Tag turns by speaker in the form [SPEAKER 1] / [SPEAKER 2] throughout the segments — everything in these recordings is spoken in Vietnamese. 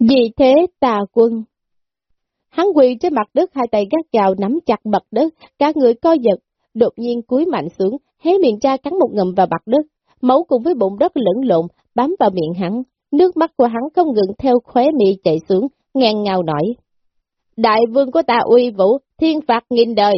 [SPEAKER 1] Vì thế tà quân. Hắn quỳ trên mặt đất hai tay gắt gào nắm chặt mặt đất, cả người co giật, đột nhiên cúi mạnh xuống, hé miệng ra cắn một ngầm vào mặt đất, máu cùng với bụng đất lẫn lộn, bám vào miệng hắn, nước mắt của hắn không ngừng theo khóe miệng chạy xuống, ngang ngào nổi. Đại vương của ta uy vũ, thiên phạt nghìn đời.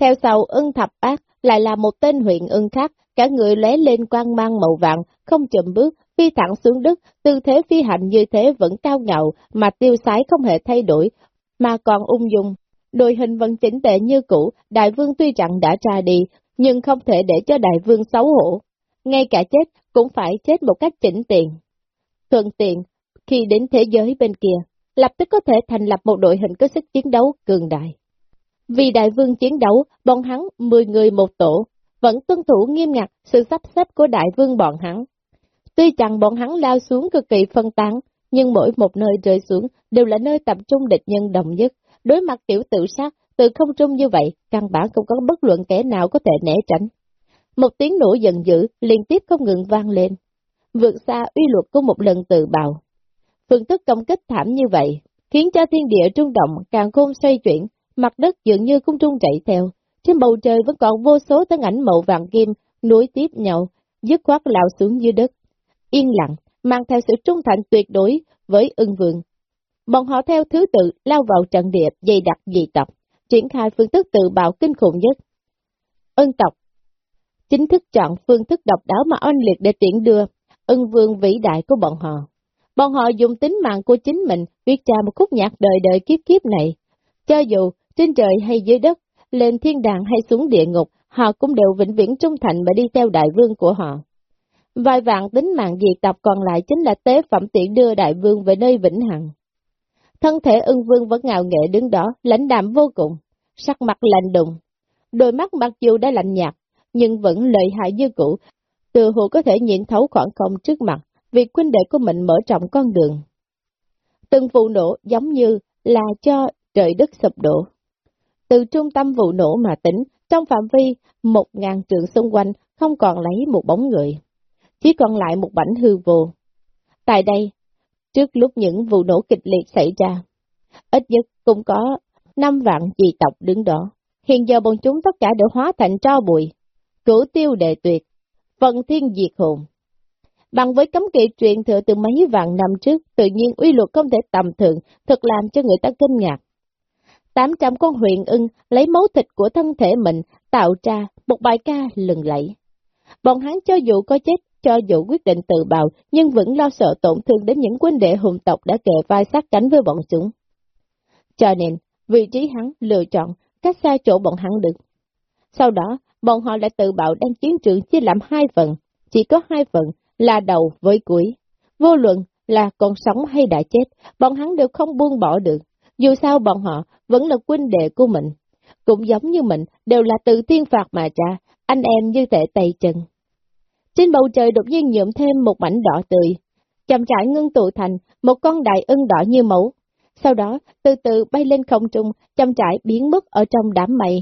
[SPEAKER 1] Theo sau ưng thập ác, lại là một tên huyện ưng khác, cả người lóe lên quang mang màu vàng, không chậm bước, phi thẳng xuống đất, tư thế phi hành như thế vẫn cao ngạo, mà tiêu sái không hề thay đổi, mà còn ung dung. đội hình vẫn chỉnh tệ như cũ, đại vương tuy rằng đã ra đi, nhưng không thể để cho đại vương xấu hổ. Ngay cả chết cũng phải chết một cách chỉnh tiện. Thuận tiện, khi đến thế giới bên kia, lập tức có thể thành lập một đội hình có sức chiến đấu cường đại. Vì đại vương chiến đấu, bọn hắn 10 người một tổ, vẫn tuân thủ nghiêm ngặt sự sắp xếp của đại vương bọn hắn. Tuy chẳng bọn hắn lao xuống cực kỳ phân tán, nhưng mỗi một nơi rơi xuống đều là nơi tập trung địch nhân đồng nhất. Đối mặt tiểu tự sát, từ không trung như vậy, căn bản không có bất luận kẻ nào có thể né tránh. Một tiếng nổ giận dữ liên tiếp không ngừng vang lên, vượt xa uy luật của một lần tự bào. Phương thức công kích thảm như vậy, khiến cho thiên địa trung động càng khôn xoay chuyển, mặt đất dường như cũng trung chạy theo. Trên bầu trời vẫn còn vô số tấn ảnh màu vàng kim nối tiếp nhau, dứt khoát lao xuống dưới đất. Yên lặng, mang theo sự trung thành tuyệt đối với ưng vương. Bọn họ theo thứ tự lao vào trận địa dày đặc dị tộc, triển khai phương thức tự bạo kinh khủng nhất. Ân tộc chính thức chọn phương thức độc đáo mà oanh liệt để tiễn đưa ân vương vĩ đại của bọn họ. Bọn họ dùng tính mạng của chính mình viết ra một khúc nhạc đời đời kiếp kiếp này. Cho dù trên trời hay dưới đất, lên thiên đàng hay xuống địa ngục, họ cũng đều vĩnh viễn trung thành mà đi theo đại vương của họ. Vài vạn tính mạng diệt tộc còn lại chính là tế phẩm tiện đưa đại vương về nơi vĩnh hằng. Thân thể ưng vương vẫn ngạo nghệ đứng đó, lãnh đạm vô cùng, sắc mặt lạnh đùng. Đôi mắt mặc dù đã lạnh nhạt, nhưng vẫn lợi hại như cũ, từ hồ có thể nhìn thấu khoảng không trước mặt, việc huynh đệ của mình mở rộng con đường. Từng vụ nổ giống như là cho trời đất sụp đổ. Từ trung tâm vụ nổ mà tính, trong phạm vi một ngàn trường xung quanh không còn lấy một bóng người, chỉ còn lại một bảnh hư vô. Tại đây, trước lúc những vụ nổ kịch liệt xảy ra, ít nhất cũng có năm vạn dị tộc đứng đó. Hiện giờ bọn chúng tất cả đều hóa thành tro bụi, cửu tiêu đệ tuyệt, vận thiên diệt hồn. Bằng với cấm kỵ truyền thừa từ mấy vạn năm trước, tự nhiên uy luật không thể tầm thường, thật làm cho người ta kinh ngạc. 800 con huyền ưng lấy máu thịt của thân thể mình tạo ra một bài ca lừng lẫy. Bọn hắn cho dù có chết, cho dù quyết định tự bào, nhưng vẫn lo sợ tổn thương đến những quân đệ hùng tộc đã kề vai sát cánh với bọn chúng. Cho nên, vị trí hắn lựa chọn cách xa chỗ bọn hắn được. Sau đó, bọn họ lại tự bạo đem chiến trường chia làm hai phần, chỉ có hai phần là đầu với cuối. Vô luận là còn sống hay đã chết, bọn hắn đều không buông bỏ được. Dù sao bọn họ vẫn là quân đệ của mình. Cũng giống như mình, đều là tự thiên phạt mà cha, anh em như thể tay chân. Trên bầu trời đột nhiên nhuộm thêm một mảnh đỏ tươi, chậm rãi ngưng tụ thành một con đại ưng đỏ như mẫu. Sau đó, từ từ bay lên không trung, chậm rãi biến mất ở trong đám mây.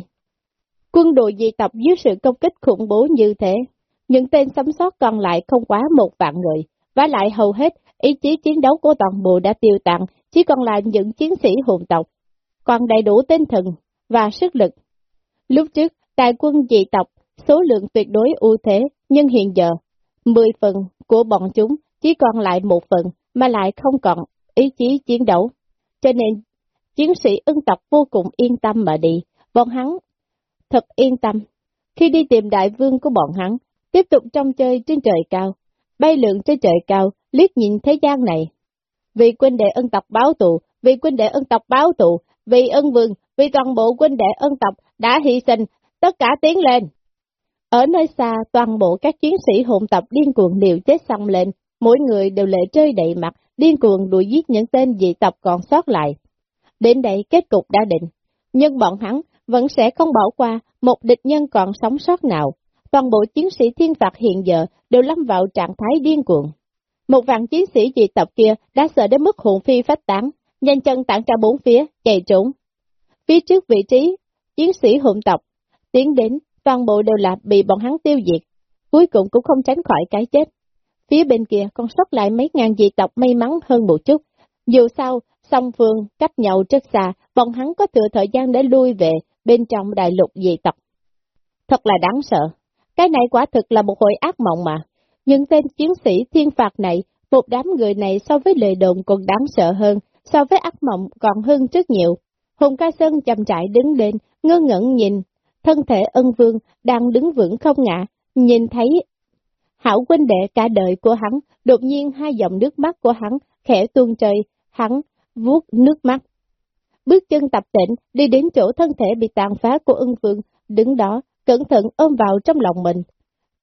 [SPEAKER 1] Quân đội dị tập dưới sự công kích khủng bố như thế, những tên sống sót còn lại không quá một vạn người, và lại hầu hết ý chí chiến đấu của toàn bộ đã tiêu tàn, chỉ còn lại những chiến sĩ hồn tộc, còn đầy đủ tinh thần và sức lực. Lúc trước, đại quân dị tộc, số lượng tuyệt đối ưu thế, nhưng hiện giờ, 10 phần của bọn chúng chỉ còn lại một phần, mà lại không còn ý chí chiến đấu. Cho nên, chiến sĩ ưng tộc vô cùng yên tâm mà đi, bọn hắn thật yên tâm. Khi đi tìm đại vương của bọn hắn, tiếp tục trong chơi trên trời cao, bay lượn trên trời cao, liếc nhìn thế gian này. Vì quân đệ ân tộc báo tụ, vì quân đệ ân tộc báo tụ, vì ân vương, vì toàn bộ quân đệ ân tộc đã hy sinh, tất cả tiến lên. Ở nơi xa, toàn bộ các chiến sĩ hỗn tập điên cuồng liều chết xông lên, mỗi người đều lệ rơi đầy mặt, điên cuồng đuổi giết những tên dị tộc còn sót lại. Đến đây kết cục đã định, nhưng bọn hắn vẫn sẽ không bỏ qua một địch nhân còn sống sót nào. Toàn bộ chiến sĩ thiên phạt hiện giờ đều lâm vào trạng thái điên cuồng. Một vạn chiến sĩ dị tộc kia đã sợ đến mức hồn phi phách tán, nhanh chân tản ra bốn phía, chạy trốn. Phía trước vị trí, chiến sĩ hồn tộc, tiến đến, toàn bộ đều là bị bọn hắn tiêu diệt, cuối cùng cũng không tránh khỏi cái chết. Phía bên kia còn sót lại mấy ngàn dị tộc may mắn hơn một chút, Dù sao, song phương cách nhau rất xa, bọn hắn có thừa thời gian để lui về bên trong đại lục dị tộc. Thật là đáng sợ. Cái này quả thực là một hồi ác mộng mà. Nhưng tên chiến sĩ thiên phạt này, một đám người này so với lời đồn còn đáng sợ hơn, so với ác mộng còn hơn rất nhiều. Hùng Ca Sơn chậm trại đứng lên, ngơ ngẩn nhìn, thân thể ân vương đang đứng vững không ngã, nhìn thấy hảo huynh đệ cả đời của hắn, đột nhiên hai dòng nước mắt của hắn khẽ tuôn trời, hắn vuốt nước mắt. Bước chân tập tịnh đi đến chỗ thân thể bị tàn phá của ân vương, đứng đó, cẩn thận ôm vào trong lòng mình.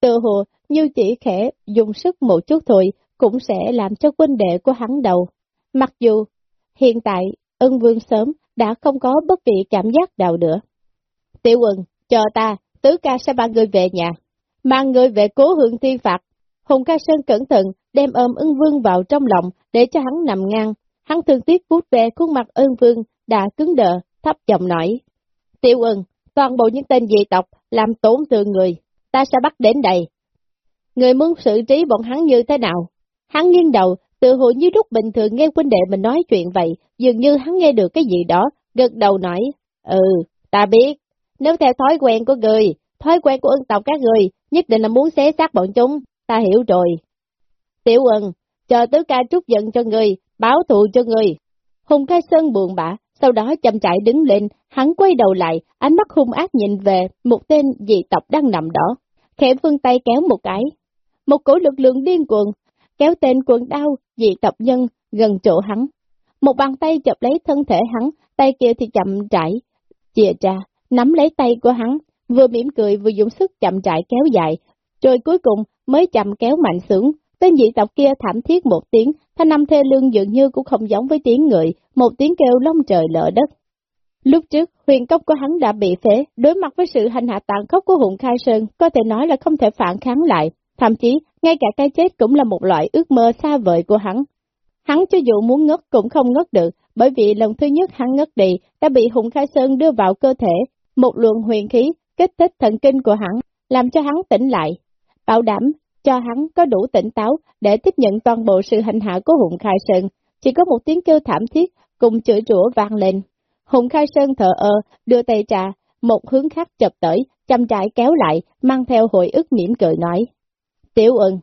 [SPEAKER 1] Tự hồ như chỉ khẽ dùng sức một chút thôi, cũng sẽ làm cho huynh đệ của hắn đầu. Mặc dù hiện tại ân vương sớm đã không có bất kỳ cảm giác nào nữa. Tiểu quần, chờ ta, tứ ca sẽ mang người về nhà, mang người về cố hương thiên phạt. Hùng ca sơn cẩn thận đem ôm ưng vương vào trong lòng để cho hắn nằm ngang. Hắn thương tiếc vuốt về khuôn mặt ưng vương đã cứng đờ, thấp giọng nói. Tiểu quần, toàn bộ những tên dị tộc làm tổn thương người, ta sẽ bắt đến đây. Người muốn xử trí bọn hắn như thế nào? Hắn nghiêng đầu, tự hồ như lúc bình thường nghe huynh đệ mình nói chuyện vậy, dường như hắn nghe được cái gì đó, gật đầu nói, ừ, ta biết, nếu theo thói quen của người, thói quen của ân tộc các người, nhất định là muốn xé xác bọn chúng, ta hiểu rồi. Tiểu ân, chờ tứ ca trút giận cho người, báo thù cho người. Hùng Khai Sơn buồn bã, sau đó chậm chạy đứng lên, hắn quay đầu lại, ánh mắt hung ác nhìn về một tên dị tộc đang nằm đó. Khẽ vươn tay kéo một cái. Một cổ lực lượng điên cuồng, kéo tên quần đao, dị tộc nhân, gần chỗ hắn. Một bàn tay chụp lấy thân thể hắn, tay kia thì chậm rãi, chìa ra, nắm lấy tay của hắn, vừa mỉm cười vừa dùng sức chậm rãi kéo dài, rồi cuối cùng mới chậm kéo mạnh xuống. Tên dị tộc kia thảm thiết một tiếng, thanh âm thê lương dường như cũng không giống với tiếng người, một tiếng kêu long trời lỡ đất. Lúc trước, huyền cốc của hắn đã bị phế, đối mặt với sự hành hạ tàn khốc của hùng khai sơn, có thể nói là không thể phản kháng lại, thậm chí, ngay cả cái chết cũng là một loại ước mơ xa vời của hắn. Hắn cho dù muốn ngất cũng không ngất được, bởi vì lần thứ nhất hắn ngất đi đã bị hùng khai sơn đưa vào cơ thể, một luồng huyền khí kích thích thần kinh của hắn, làm cho hắn tỉnh lại, bảo đảm cho hắn có đủ tỉnh táo để tiếp nhận toàn bộ sự hành hạ của Hùng Khai Sơn. Chỉ có một tiếng kêu thảm thiết cùng chửi rủa vang lên. Hùng Khai Sơn thở ơ, đưa tay trà, một hướng khác chập tới, chăm trại kéo lại, mang theo hồi ức mỉm cười nói. Tiểu ưng,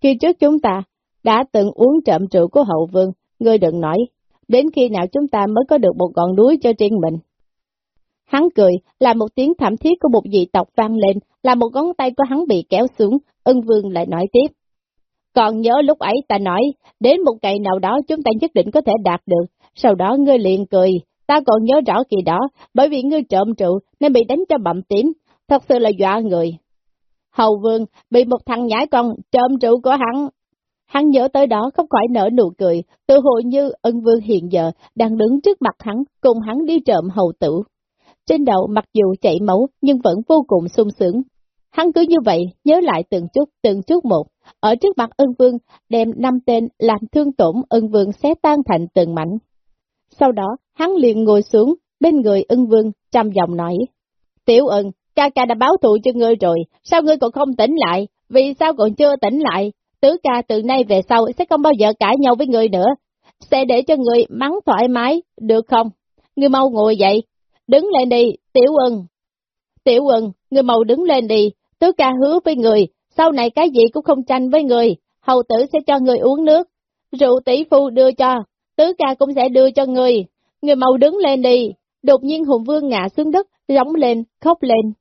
[SPEAKER 1] khi trước chúng ta đã từng uống trộm rượu của hậu vương, ngươi đừng nói, đến khi nào chúng ta mới có được một ngọn núi cho riêng mình. Hắn cười, là một tiếng thảm thiết của một dị tộc vang lên, là một ngón tay của hắn bị kéo xuống, ân vương lại nói tiếp. Còn nhớ lúc ấy ta nói, đến một ngày nào đó chúng ta nhất định có thể đạt được, sau đó ngươi liền cười, ta còn nhớ rõ kỳ đó, bởi vì ngươi trộm trụ nên bị đánh cho bậm tím, thật sự là dọa người. Hầu vương bị một thằng nhãi con trộm trụ của hắn. Hắn nhớ tới đó không khỏi nở nụ cười, tự hồ như ân vương hiện giờ đang đứng trước mặt hắn, cùng hắn đi trộm hầu tử. Trên đầu mặc dù chảy máu nhưng vẫn vô cùng sung sướng. Hắn cứ như vậy, nhớ lại từng chút, từng chút một, ở trước mặt ân vương, đem năm tên làm thương tổn ân vương xé tan thành từng mảnh. Sau đó, hắn liền ngồi xuống, bên người ân vương, trầm giọng nói, Tiểu ân, ca ca đã báo thù cho ngươi rồi, sao ngươi còn không tỉnh lại, vì sao còn chưa tỉnh lại, tứ ca từ nay về sau sẽ không bao giờ cãi nhau với ngươi nữa, sẽ để cho ngươi mắng thoải mái, được không? Ngươi mau ngồi dậy, đứng lên đi, tiểu Quân. Tiểu Quân, người mau đứng lên đi, tứ ca hứa với người, sau này cái gì cũng không tranh với người, hầu tử sẽ cho người uống nước, rượu tỷ phu đưa cho, tứ ca cũng sẽ đưa cho người, người mau đứng lên đi. Đột nhiên hùng vương ngã xuống đất, rống lên, khóc lên.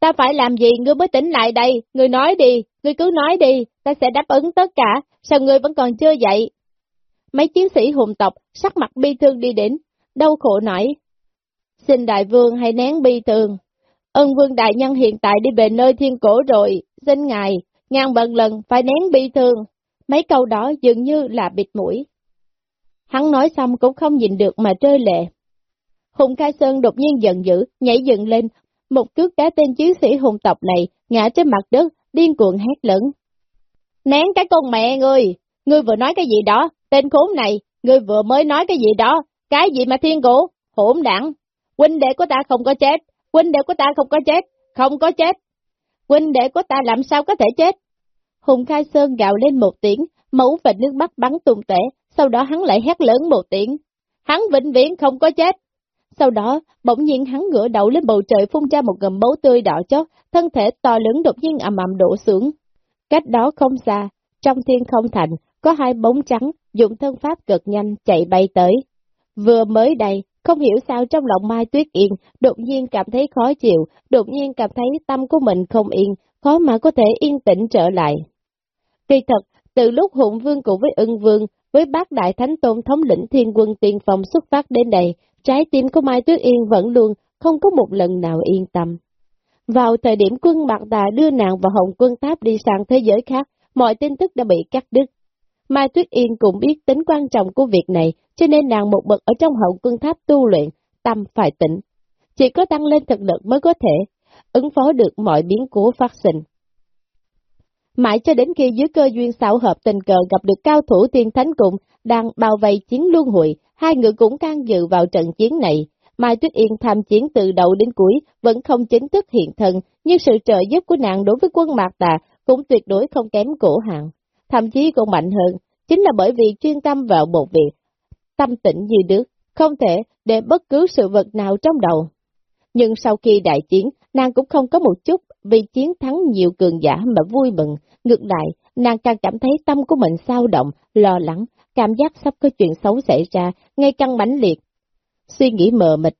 [SPEAKER 1] Ta phải làm gì ngươi mới tỉnh lại đây, ngươi nói đi, ngươi cứ nói đi, ta sẽ đáp ứng tất cả, sao ngươi vẫn còn chưa dậy? Mấy chiến sĩ hùng tộc, sắc mặt bi thương đi đến, đau khổ nói. Xin đại vương hãy nén bi thương, Ân vương đại nhân hiện tại đi về nơi thiên cổ rồi, xin ngài, ngàn bận lần phải nén bi thương. Mấy câu đó dường như là bịt mũi. Hắn nói xong cũng không nhìn được mà trơ lệ. Hùng Khai Sơn đột nhiên giận dữ, nhảy dựng lên, một cước đá tên chiến sĩ hùng tộc này, ngã trên mặt đất, điên cuồng hét lớn. Nén cái con mẹ ngươi, ngươi vừa nói cái gì đó, tên khốn này, ngươi vừa mới nói cái gì đó, cái gì mà thiên cổ, hỗn đảng, huynh đệ của ta không có chết, huynh đệ của ta không có chết, không có chết. Huynh đệ của ta làm sao có thể chết? Hùng Khai Sơn gạo lên một tiếng, mẫu và nước mắt bắn tung tể, sau đó hắn lại hét lớn một tiếng, hắn vĩnh viễn không có chết. Sau đó, bỗng nhiên hắn ngửa đầu lên bầu trời phun ra một gầm máu tươi đỏ chót, thân thể to lớn đột nhiên ầm ầm đổ xuống. Cách đó không xa, trong thiên không thành, có hai bóng trắng, dùng thân pháp cực nhanh chạy bay tới. Vừa mới đây, không hiểu sao trong lòng Mai Tuyết Yên, đột nhiên cảm thấy khó chịu, đột nhiên cảm thấy tâm của mình không yên, khó mà có thể yên tĩnh trở lại. Kỳ thật, từ lúc Hùng Vương cùng với ưng Vương, với bác Đại Thánh Tôn thống lĩnh thiên quân tiền phòng xuất phát đến đây, trái tim của Mai Tuyết Yên vẫn luôn không có một lần nào yên tâm. Vào thời điểm quân Mạc đà đưa nàng và Hồng quân Tháp đi sang thế giới khác, mọi tin tức đã bị cắt đứt. Mai Tuyết Yên cũng biết tính quan trọng của việc này, cho nên nàng một bậc ở trong hậu cương tháp tu luyện, tâm phải tỉnh. Chỉ có tăng lên thực lực mới có thể ứng phó được mọi biến cố phát sinh. Mãi cho đến khi dưới cơ duyên xảo hợp tình cờ gặp được cao thủ tiên thánh cùng đang bao vây chiến luân hội, hai người cũng can dự vào trận chiến này. Mai Tuyết Yên tham chiến từ đầu đến cuối vẫn không chính thức hiện thân, nhưng sự trợ giúp của nàng đối với quân Mạc Tà cũng tuyệt đối không kém cổ hạng, thậm chí còn mạnh hơn, chính là bởi vì chuyên tâm vào một việc, tâm tĩnh như nước, không thể để bất cứ sự vật nào trong đầu. Nhưng sau khi đại chiến, nàng cũng không có một chút vì chiến thắng nhiều cường giả mà vui mừng, ngược lại, nàng càng cảm thấy tâm của mình sao động, lo lắng, cảm giác sắp có chuyện xấu xảy ra, ngay căng mãnh liệt. Suy nghĩ mờ mịt.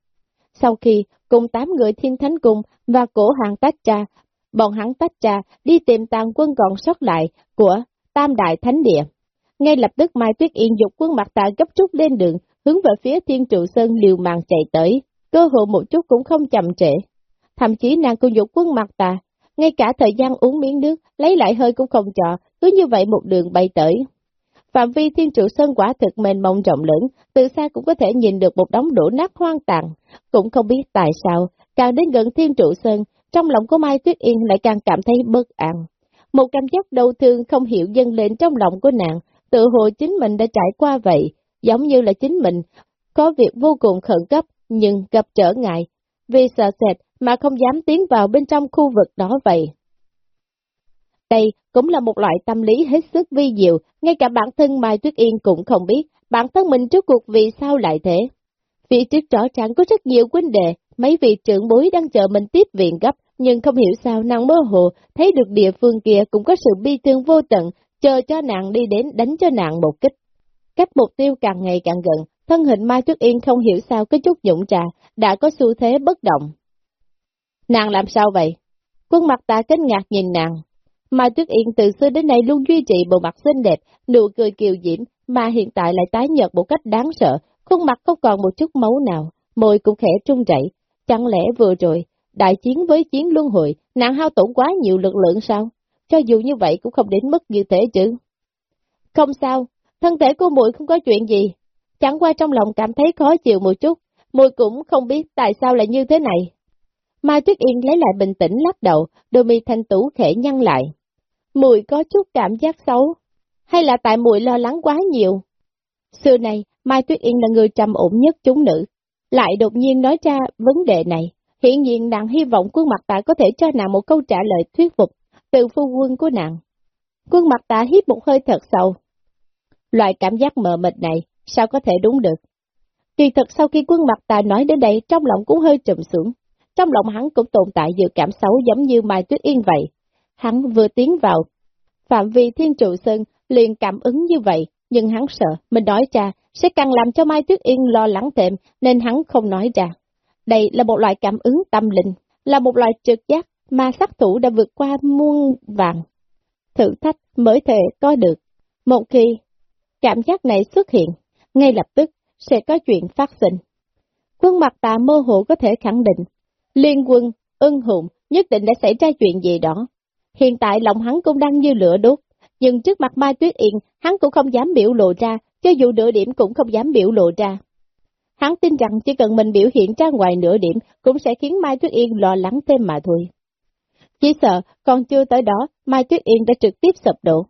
[SPEAKER 1] Sau khi cùng tám người thiên thánh cung và cổ hàng tách ra, bọn hắn tách ra đi tìm tàn quân còn sót lại của Tam Đại Thánh Địa. Ngay lập tức Mai Tuyết Yên dục quân mặt tạ gấp rút lên đường, hướng về phía Thiên Trụ Sơn liều mạng chạy tới, cơ hội một chút cũng không chậm trễ. Thậm chí nàng cũng dục quân mặt tạ, ngay cả thời gian uống miếng nước, lấy lại hơi cũng không cho, cứ như vậy một đường bay tới. Phạm vi Thiên Trụ Sơn quả thực mênh mông rộng lớn, từ xa cũng có thể nhìn được một đống đổ nát hoang tàn, cũng không biết tại sao, càng đến gần Thiên Trụ Sơn, trong lòng của Mai Tuyết Yên lại càng cảm thấy bất an. Một cảm giác đau thương không hiểu dâng lên trong lòng của nàng, tự hồ chính mình đã trải qua vậy, giống như là chính mình có việc vô cùng khẩn cấp nhưng gặp trở ngại, vì sợ sệt mà không dám tiến vào bên trong khu vực đó vậy. Đây cũng là một loại tâm lý hết sức vi diệu, ngay cả bản thân Mai Tuyết Yên cũng không biết, bản thân mình trước cuộc vì sao lại thế. Phía trước rõ ràng có rất nhiều vấn đề, mấy vị trưởng bối đang chờ mình tiếp viện gấp, nhưng không hiểu sao nàng mơ hồ thấy được địa phương kia cũng có sự bi thương vô tận, chờ cho nàng đi đến đánh cho nàng một kích. Cách mục tiêu càng ngày càng gần, thân hình Mai Tuyết Yên không hiểu sao cái chút dũng trà, đã có xu thế bất động. Nàng làm sao vậy? Quân mặt ta kinh ngạc nhìn nàng. Mai Tuyết Yên từ xưa đến nay luôn duy trì bộ mặt xinh đẹp, nụ cười kiều diễm, mà hiện tại lại tái nhợt một cách đáng sợ, khuôn mặt không còn một chút máu nào, môi cũng khẽ trung chảy. Chẳng lẽ vừa rồi, đại chiến với chiến luân hội, nàng hao tổn quá nhiều lực lượng sao? Cho dù như vậy cũng không đến mức như thế chứ. Không sao, thân thể của muội không có chuyện gì. Chẳng qua trong lòng cảm thấy khó chịu một chút, muội cũng không biết tại sao lại như thế này. Mai Tuyết Yên lấy lại bình tĩnh lắc đầu, đôi mi thanh tú khẽ nhăn lại. Muội có chút cảm giác xấu, hay là tại muội lo lắng quá nhiều? Xưa này, Mai Tuyết Yên là người trầm ổn nhất chúng nữ, lại đột nhiên nói ra vấn đề này. Hiện nhiên nàng hy vọng quân mặt tại có thể cho nàng một câu trả lời thuyết phục từ phu quân của nàng. Quân mặt tạ hít một hơi thật sâu. Loại cảm giác mờ mịt này, sao có thể đúng được? Kỳ thật sau khi quân mặt tạ nói đến đây, trong lòng cũng hơi trầm xuống. Trong lòng hắn cũng tồn tại dự cảm xấu giống như Mai Tuyết Yên vậy. Hắn vừa tiến vào, phạm vi thiên trụ sơn liền cảm ứng như vậy, nhưng hắn sợ mình nói ra sẽ càng làm cho Mai Tuyết Yên lo lắng thêm nên hắn không nói ra. Đây là một loại cảm ứng tâm linh, là một loại trực giác mà sát thủ đã vượt qua muôn vàng. Thử thách mới thể có được. Một khi cảm giác này xuất hiện, ngay lập tức sẽ có chuyện phát sinh. Quân mặt tà mơ hồ có thể khẳng định, liên quân, ưng hùng nhất định đã xảy ra chuyện gì đó. Hiện tại lòng hắn cũng đang như lửa đốt, nhưng trước mặt Mai Tuyết Yên, hắn cũng không dám biểu lộ ra, cho dù nửa điểm cũng không dám biểu lộ ra. Hắn tin rằng chỉ cần mình biểu hiện ra ngoài nửa điểm cũng sẽ khiến Mai Tuyết Yên lo lắng thêm mà thôi. Chỉ sợ còn chưa tới đó, Mai Tuyết Yên đã trực tiếp sập đổ.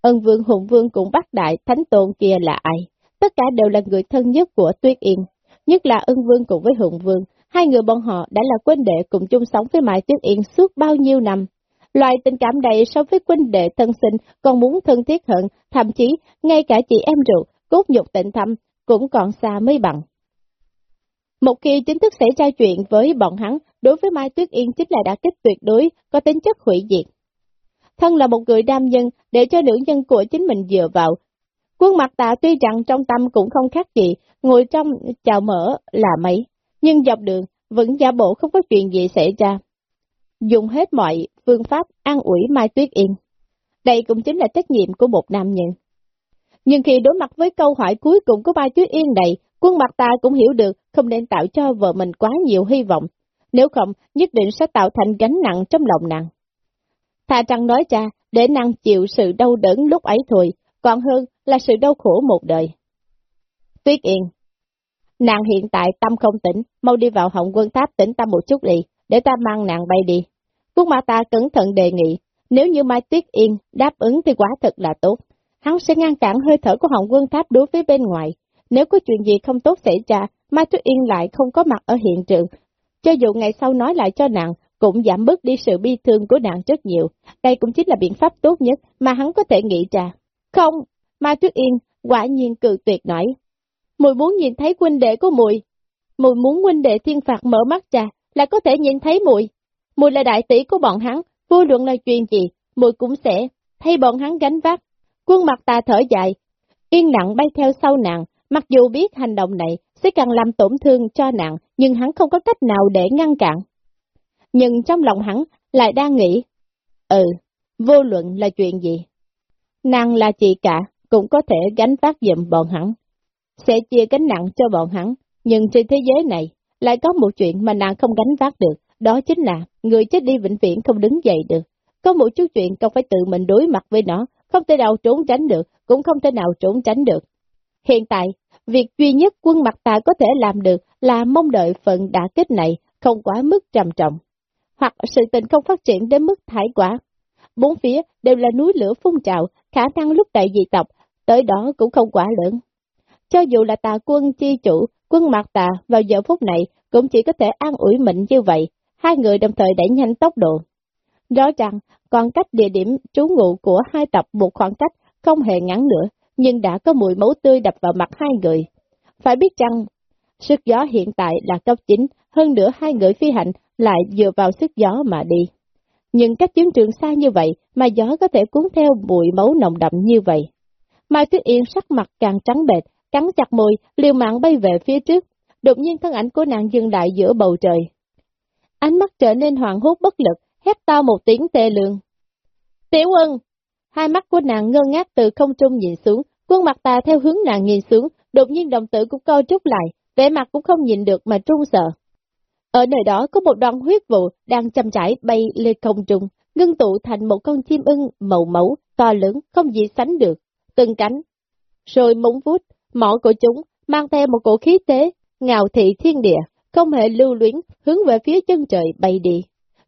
[SPEAKER 1] Ân vương hùng vương cũng bắt đại thánh tôn kia là ai? Tất cả đều là người thân nhất của Tuyết Yên, nhất là ân vương cùng với hùng vương. Hai người bọn họ đã là quân đệ cùng chung sống với Mai Tuyết Yên suốt bao nhiêu năm. Loại tình cảm này so với quân đệ thân sinh còn muốn thân thiết hơn, thậm chí ngay cả chị em ruột cốt nhục tịnh thâm, cũng còn xa mới bằng. Một khi chính thức xảy ra chuyện với bọn hắn, đối với Mai Tuyết Yên chính là đã kích tuyệt đối, có tính chất hủy diệt. Thân là một người đam nhân, để cho nữ nhân của chính mình dựa vào. Quân mặt tạ tuy rằng trong tâm cũng không khác gì, ngồi trong chào mở là mấy, nhưng dọc đường vẫn giả bộ không có chuyện gì xảy ra. Dùng hết mọi phương pháp an ủi Mai Tuyết Yên. Đây cũng chính là trách nhiệm của một nam nhân. Nhưng khi đối mặt với câu hỏi cuối cùng của Mai Tuyết Yên này, quân mặt ta cũng hiểu được không nên tạo cho vợ mình quá nhiều hy vọng. Nếu không, nhất định sẽ tạo thành gánh nặng trong lòng nàng. Thà rằng nói cha, để nàng chịu sự đau đớn lúc ấy thôi, còn hơn là sự đau khổ một đời. Tuyết Yên Nàng hiện tại tâm không tỉnh, mau đi vào hồng quân tháp tỉnh tâm một chút đi, để ta mang nàng bay đi. Quốc ma ta cẩn thận đề nghị, nếu như Mai Tuyết Yên đáp ứng thì quá thật là tốt. Hắn sẽ ngăn cản hơi thở của hồng quân tháp đối với bên ngoài. Nếu có chuyện gì không tốt xảy ra, Mai Tuyết Yên lại không có mặt ở hiện trường. Cho dù ngày sau nói lại cho nàng, cũng giảm bớt đi sự bi thương của nàng rất nhiều. Đây cũng chính là biện pháp tốt nhất mà hắn có thể nghĩ ra. Không, Mai Tuyết Yên quả nhiên cự tuyệt nói. Mùi muốn nhìn thấy huynh đệ của mùi. Mùi muốn huynh đệ thiên phạt mở mắt ra, là có thể nhìn thấy mùi. Mùi là đại tỷ của bọn hắn, vô luận là chuyện gì, mùi cũng sẽ thay bọn hắn gánh vác. Quân mặt ta thở dài, yên lặng bay theo sau nàng, mặc dù biết hành động này sẽ càng làm tổn thương cho nàng, nhưng hắn không có cách nào để ngăn cản. Nhưng trong lòng hắn lại đang nghĩ, ừ, vô luận là chuyện gì. Nàng là chị cả, cũng có thể gánh vác dùm bọn hắn, sẽ chia gánh nặng cho bọn hắn, nhưng trên thế giới này, lại có một chuyện mà nàng không gánh vác được, đó chính là người chết đi vĩnh viễn không đứng dậy được. Có một chút chuyện cần phải tự mình đối mặt với nó, không thể nào trốn tránh được, cũng không thể nào trốn tránh được. Hiện tại, việc duy nhất quân mặt ta có thể làm được là mong đợi phần đả kết này không quá mức trầm trọng, hoặc sự tình không phát triển đến mức thái quá. Bốn phía đều là núi lửa phun trào, khả năng lúc đại dị tộc, tới đó cũng không quá lớn. Cho dù là tà quân chi chủ, quân mặt tà vào giờ phút này cũng chỉ có thể an ủi mình như vậy, hai người đồng thời đẩy nhanh tốc độ. Rõ ràng, còn cách địa điểm trú ngụ của hai tập một khoảng cách không hề ngắn nữa, nhưng đã có mùi máu tươi đập vào mặt hai người. Phải biết rằng, sức gió hiện tại là cấp 9, hơn nữa hai người phi hành lại dựa vào sức gió mà đi. Nhưng cách chiến trường xa như vậy mà gió có thể cuốn theo bụi máu nồng đậm như vậy. Mai Tuyết Yên sắc mặt càng trắng bệch, cắn chặt môi, liều mạng bay về phía trước. Đột nhiên thân ảnh của nàng dừng lại giữa bầu trời. Ánh mắt trở nên hoàng hốt bất lực, hét to một tiếng tê lương. Tiểu ưng! Hai mắt của nàng ngơ ngác từ không trung nhìn xuống, khuôn mặt ta theo hướng nàng nhìn xuống, đột nhiên đồng tử cũng co trúc lại, vẻ mặt cũng không nhìn được mà trung sợ. Ở nơi đó có một đoàn huyết vụ đang chăm chảy bay lên không trung, ngưng tụ thành một con chim ưng màu mẫu, to lớn, không gì sánh được, từng cánh. Rồi móng vút, mỏ của chúng mang theo một cổ khí tế, ngào thị thiên địa, không hề lưu luyến, hướng về phía chân trời bay đi.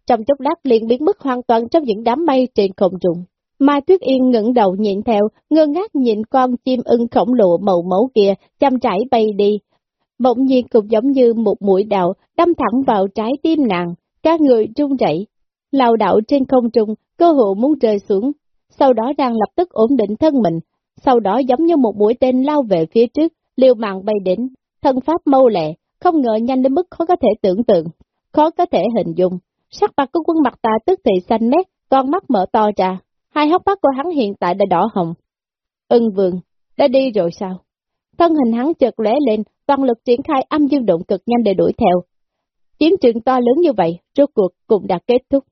[SPEAKER 1] Trong chốc lát liền biến mất hoàn toàn trong những đám mây trên không trung. Mai Tuyết Yên ngẩng đầu nhìn theo, ngơ ngác nhìn con chim ưng khổng lồ màu máu kia, chăm trải bay đi. Bỗng nhiên cũng giống như một mũi đạo đâm thẳng vào trái tim nàng, các người trung rẩy, lao đảo trên không trung, cơ hội muốn rơi xuống. Sau đó đang lập tức ổn định thân mình, sau đó giống như một mũi tên lao về phía trước, liều mạng bay đến, thân pháp mâu lẹ, không ngờ nhanh đến mức khó có thể tưởng tượng, khó có thể hình dung. Sắc mặt của quân mặt ta tức thì xanh mét, con mắt mở to ra, hai hốc mắt của hắn hiện tại đã đỏ hồng. Ưng vương, đã đi rồi sao? Thân hình hắn chợt lóe lên, toàn lực triển khai âm dương động cực nhanh để đuổi theo. Chiến trường to lớn như vậy, rốt cuộc cũng đã kết thúc.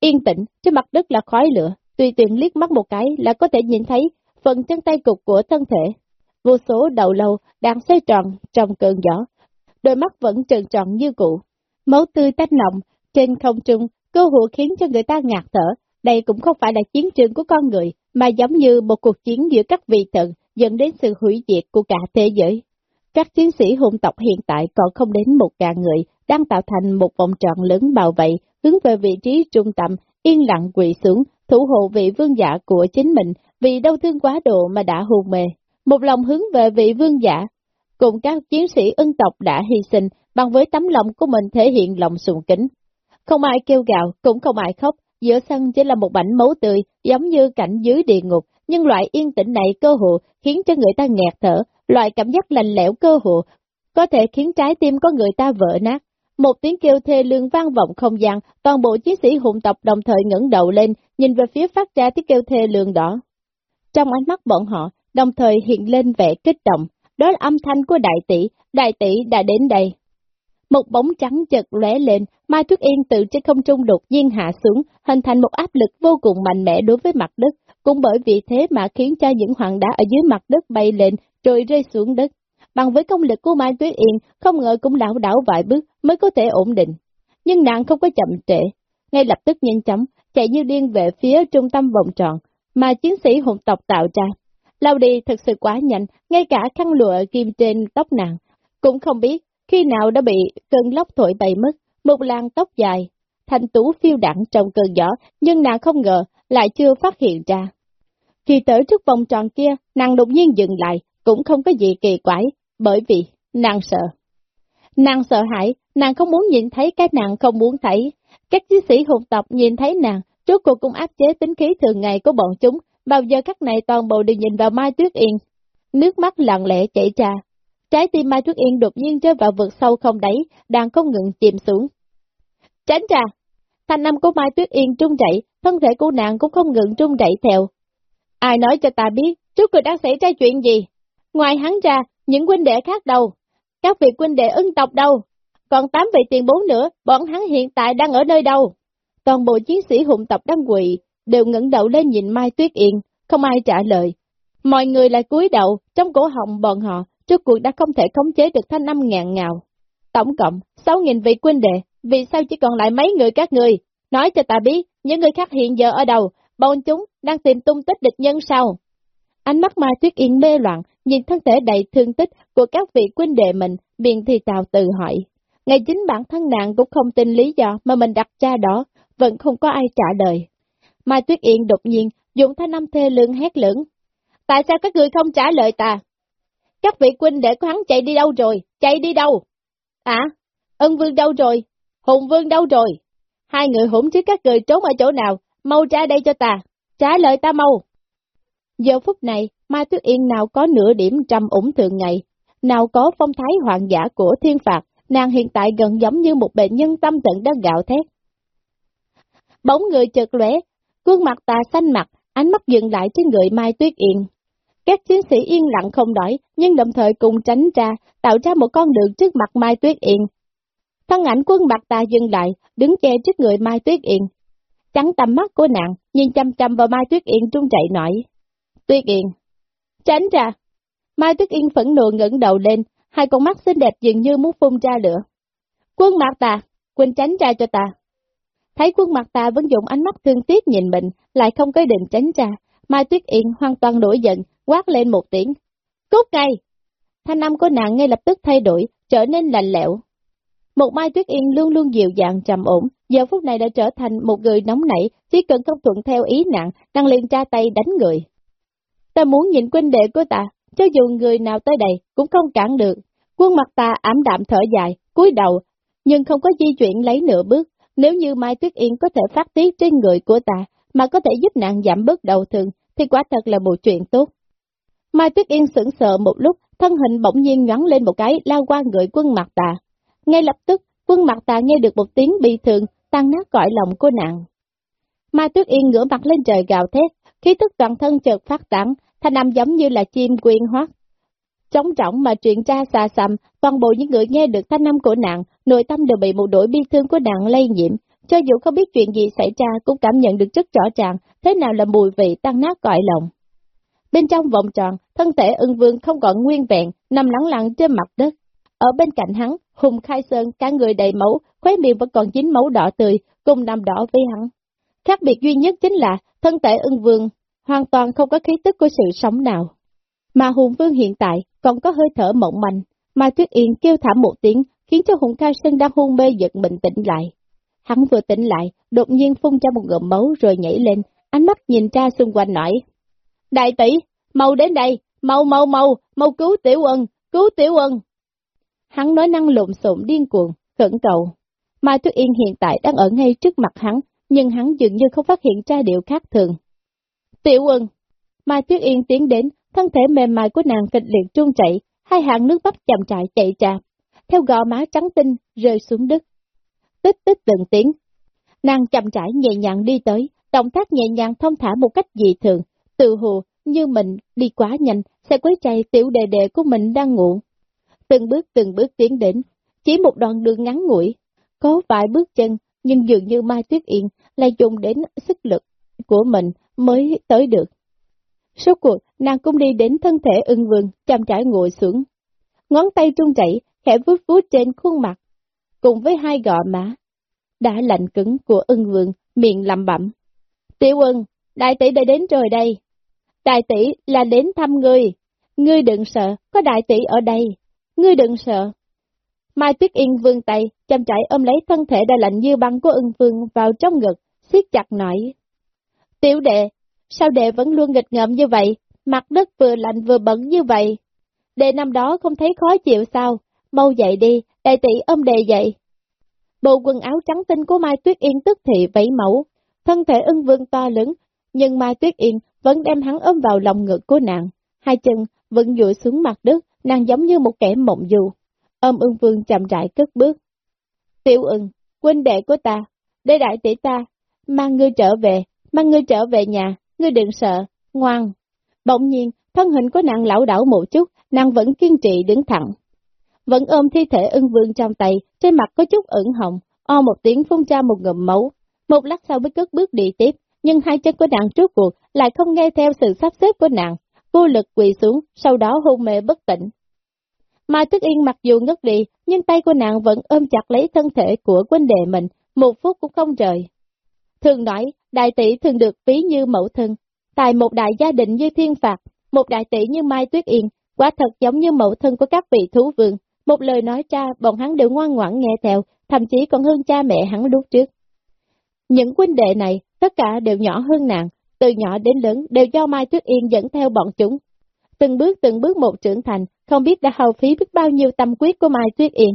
[SPEAKER 1] Yên tĩnh, trên mặt đất là khói lửa, tùy tiện liếc mắt một cái là có thể nhìn thấy phần chân tay cục của thân thể. Vô số đầu lâu đang xoay tròn trong cơn gió, đôi mắt vẫn tròn tròn như cũ. Máu tươi tách nồng trên không trung, cơ hội khiến cho người ta ngạt thở. Đây cũng không phải là chiến trường của con người, mà giống như một cuộc chiến giữa các vị thần dẫn đến sự hủy diệt của cả thế giới. Các chiến sĩ hùng tộc hiện tại còn không đến một ngàn người, đang tạo thành một vòng tròn lớn bảo vệ, hướng về vị trí trung tâm, yên lặng quỳ xuống, thủ hộ vị vương giả của chính mình, vì đau thương quá độ mà đã hôn mê. Một lòng hướng về vị vương giả, cùng các chiến sĩ ân tộc đã hy sinh bằng với tấm lòng của mình thể hiện lòng sùng kính. Không ai kêu gào, cũng không ai khóc, giữa sân chỉ là một bảnh máu tươi, giống như cảnh dưới địa ngục, nhưng loại yên tĩnh này cơ hồ khiến cho người ta nghẹt thở, loại cảm giác lạnh lẽo cơ hồ có thể khiến trái tim có người ta vỡ nát. Một tiếng kêu thê lương vang vọng không gian, toàn bộ chiến sĩ hùng tộc đồng thời ngẩng đầu lên, nhìn về phía phát ra tiếng kêu thê lương đó. Trong ánh mắt bọn họ, đồng thời hiện lên vẻ kích động, đó là âm thanh của đại tỷ, đại tỷ đã đến đây. Một bóng trắng chợt lóe lên, Mai Tuyết Yên từ trên không trung đột nhiên hạ xuống, hình thành một áp lực vô cùng mạnh mẽ đối với mặt đất, cũng bởi vì thế mà khiến cho những hoàng đá ở dưới mặt đất bay lên rồi rơi xuống đất. Bằng với công lực của Mai Tuyết Yên, không ngờ cũng đảo đảo vài bước mới có thể ổn định. Nhưng nàng không có chậm trễ, ngay lập tức nhanh chóng, chạy như điên về phía trung tâm vòng tròn, mà chiến sĩ hùng tộc tạo ra. Lao đi thật sự quá nhanh, ngay cả khăn lụa kim trên tóc nàng, cũng không biết khi nào đã bị cơn lốc thổi bay mất, một làn tóc dài, thanh tú phiêu đẳng trong cơn gió, nhưng nàng không ngờ lại chưa phát hiện ra. Khi tới trước vòng tròn kia, nàng đột nhiên dừng lại, cũng không có gì kỳ quái, bởi vì nàng sợ. Nàng sợ hãi, nàng không muốn nhìn thấy cái nàng không muốn thấy. Các chiến sĩ hùng tộc nhìn thấy nàng, trước cuộc cũng áp chế tính khí thường ngày của bọn chúng, bao giờ các này toàn bộ đều nhìn vào Mai Tuyết Yên. Nước mắt lặng lẽ chảy ra. Trái tim Mai Tuyết Yên đột nhiên rơi vào vực sâu không đáy, đang không ngừng chìm xuống. Tránh ra! Thanh năm của Mai Tuyết Yên trung chạy, thân thể của nàng cũng không ngừng trung chạy theo. Ai nói cho ta biết, trước cuộc đang xảy ra chuyện gì? Ngoài hắn ra, những huynh đệ khác đâu? Các vị huynh đệ ưng tộc đâu? Còn tám vị tiền bố nữa, bọn hắn hiện tại đang ở nơi đâu? Toàn bộ chiến sĩ hùng tộc đang quỳ, đều ngẩng đầu lên nhìn Mai Tuyết Yên, không ai trả lời. Mọi người lại cúi đầu, trong cổ họng bọn họ, trước cuộc đã không thể khống chế được thanh âm ngàn ngào. Tổng cộng, 6.000 vị quân đệ, vì sao chỉ còn lại mấy người các người? Nói cho ta biết, những người khác hiện giờ ở đâu, bọn chúng đang tìm tung tích địch nhân sao? Ánh mắt Mai Tuyết Yên mê loạn, nhìn thân thể đầy thương tích của các vị quân đệ mình, miệng thì tào tự hỏi. Ngay chính bản thân nàng cũng không tin lý do mà mình đặt ra đó, vẫn không có ai trả lời. Mai Tuyết Yên đột nhiên dùng thanh âm thê lương hét lớn. Tại sao các người không trả lời ta? Các vị quân để của hắn chạy đi đâu rồi? Chạy đi đâu? À, ân vương đâu rồi? Hùng vương đâu rồi? Hai người hỗn chứ các người trốn ở chỗ nào? Mau ra đây cho ta. Trả lời ta mau. Giờ phút này, Mai Tuyết Yên nào có nửa điểm trầm ủng thường ngày, nào có phong thái hoàng giả của thiên phạt, nàng hiện tại gần giống như một bệnh nhân tâm tận đang gạo thét. Bóng người chợt lóe, khuôn mặt tà xanh mặt, ánh mắt dừng lại trên người Mai Tuyết Yên. Các chiến sĩ yên lặng không đổi, nhưng đồng thời cùng tránh ra, tạo ra một con đường trước mặt Mai Tuyết Yên. Thân ảnh quân mặt ta dừng lại, đứng che trước người Mai Tuyết Yên. Trắng tầm mắt của nàng, nhìn chăm chăm vào Mai Tuyết Yên trung chạy nổi. Tuyết Yên, tránh ra. Mai Tuyết Yên phẫn nộ ngẩng đầu lên, hai con mắt xinh đẹp dường như muốn phun ra lửa. Quân mặt ta Quỳnh tránh ra cho ta. Thấy quân mặt ta vẫn dùng ánh mắt thương tiếc nhìn mình, lại không có định tránh ra. Mai Tuyết Yên hoàn toàn nổi giận, quát lên một tiếng. Cút ngay! Thanh âm của nàng ngay lập tức thay đổi, trở nên lạnh lẽo. Một Mai Tuyết Yên luôn luôn dịu dàng trầm ổn, giờ phút này đã trở thành một người nóng nảy, chỉ cần không thuận theo ý nàng, đang liền tra tay đánh người. Ta muốn nhìn quân đệ của ta, cho dù người nào tới đây cũng không cản được. Quân mặt ta ảm đạm thở dài, cúi đầu, nhưng không có di chuyển lấy nửa bước, nếu như Mai Tuyết Yên có thể phát tiết trên người của ta, mà có thể giúp nàng giảm bớt đầu thường, thì quả thật là một chuyện tốt. Mai Tuyết Yên sững sờ một lúc, thân hình bỗng nhiên nhoắn lên một cái, lao qua người quân mặt tà. Ngay lập tức, quân mặt tà nghe được một tiếng bi thường, tan nát cõi lòng của nàng. Mai Tuyết Yên ngửa mặt lên trời gào thét, khí tức toàn thân chợt phát tán, thanh âm giống như là chim quyên hoát. Trống trọng mà truyền ra xa xăm, toàn bộ những người nghe được thanh âm của nàng, nội tâm đều bị một đổi bi thương của nàng lây nhiễm, cho dù không biết chuyện gì xảy ra cũng cảm nhận được rất rõ ràng thế nào là mùi vị tăng nát cõi lòng. Bên trong vòng tròn, thân thể ưng vương không còn nguyên vẹn, nằm lắng lặng trên mặt đất. Ở bên cạnh hắn, Hùng Khai Sơn, cả người đầy máu, khóe miệng vẫn còn dính máu đỏ tươi, cùng nằm đỏ với hắn. Khác biệt duy nhất chính là, thân thể ưng vương hoàn toàn không có khí tức của sự sống nào. Mà Hùng Vương hiện tại còn có hơi thở mộng manh, mà Tuyết Yên kêu thảm một tiếng, khiến cho Hùng Khai Sơn đang hôn mê giật mình tỉnh lại. Hắn vừa tỉnh lại, đột nhiên phun ra một ngụm máu rồi nhảy lên, ánh mắt nhìn ra xung quanh nói. Đại tỷ, mau đến đây, mau mau mau, mau cứu tiểu ân, cứu tiểu ân. Hắn nói năng lộn xộn điên cuồng, khẩn cầu. Mai Tuyết Yên hiện tại đang ở ngay trước mặt hắn, nhưng hắn dường như không phát hiện ra điều khác thường. Tiểu ân, Mai Tuyết Yên tiến đến, thân thể mềm mại của nàng kịch liệt trung chạy, hai hàng nước mắt chậm chạy chạy trà, theo gò má trắng tinh rơi xuống đất. Tích tích từng tiếng, nàng chậm rãi nhẹ nhàng đi tới, động tác nhẹ nhàng thông thả một cách dị thường, tự hồ như mình đi quá nhanh sẽ quấy chạy tiểu đệ đệ của mình đang ngủ. Từng bước từng bước tiến đến, chỉ một đoạn đường ngắn ngủi, có vài bước chân, nhưng dường như Mai Tuyết Yên lại dùng đến sức lực của mình mới tới được. Số cuộc, nàng cũng đi đến thân thể ưng vương, chăm trải ngồi xuống. Ngón tay trung chảy, khẽ vuốt vuốt trên khuôn mặt, cùng với hai gò má. Đã lạnh cứng của ưng vương, miệng lẩm bẩm. Tiểu ưng, đại tỷ đã đến rồi đây. Đại tỷ là đến thăm ngươi. Ngươi đừng sợ, có đại tỷ ở đây. Ngươi đừng sợ. Mai Tuyết Yên vương tay, chăm chảy ôm lấy thân thể đã lạnh như băng của ưng vương vào trong ngực, siết chặt nói. Tiểu đệ, sao đệ vẫn luôn nghịch ngợm như vậy, mặt đất vừa lạnh vừa bẩn như vậy? Đệ năm đó không thấy khó chịu sao? Mau dậy đi, đại tỷ ôm đệ dậy. Bộ quần áo trắng tinh của Mai Tuyết Yên tức thị vẫy mẫu, thân thể ưng vương to lớn, nhưng Mai Tuyết Yên vẫn đem hắn ôm vào lòng ngực của nàng, hai chân vẫn dụi xuống mặt đất, nàng giống như một kẻ mộng du. Ôm ưng vương chậm rãi cất bước. Tiểu ưng, quân đệ của ta, đây đại tỷ ta, mang ngươi trở về, mang ngươi trở về nhà, ngươi đừng sợ, ngoan. Bỗng nhiên, thân hình của nàng lão đảo một chút, nàng vẫn kiên trì đứng thẳng. Vẫn ôm thi thể ưng vương trong tay, trên mặt có chút ửng hồng, o một tiếng phun ra một ngụm máu. Một lát sau mới cất bước đi tiếp, nhưng hai chân của nàng trước cuộc lại không nghe theo sự sắp xếp của nàng, vô lực quỳ xuống, sau đó hôn mê bất tỉnh. Mai Tuyết Yên mặc dù ngất đi, nhưng tay của nàng vẫn ôm chặt lấy thân thể của quân đệ mình, một phút cũng không rời. Thường nói, đại tỷ thường được ví như mẫu thân, tại một đại gia đình như thiên phạt, một đại tỷ như Mai Tuyết Yên, quả thật giống như mẫu thân của các vị thú vương. Một lời nói ra, bọn hắn đều ngoan ngoãn nghe theo, thậm chí còn hơn cha mẹ hắn lúc trước. Những huynh đệ này, tất cả đều nhỏ hơn nàng, từ nhỏ đến lớn đều do Mai Tuyết Yên dẫn theo bọn chúng. Từng bước từng bước một trưởng thành, không biết đã hao phí biết bao nhiêu tâm quyết của Mai Tuyết Yên.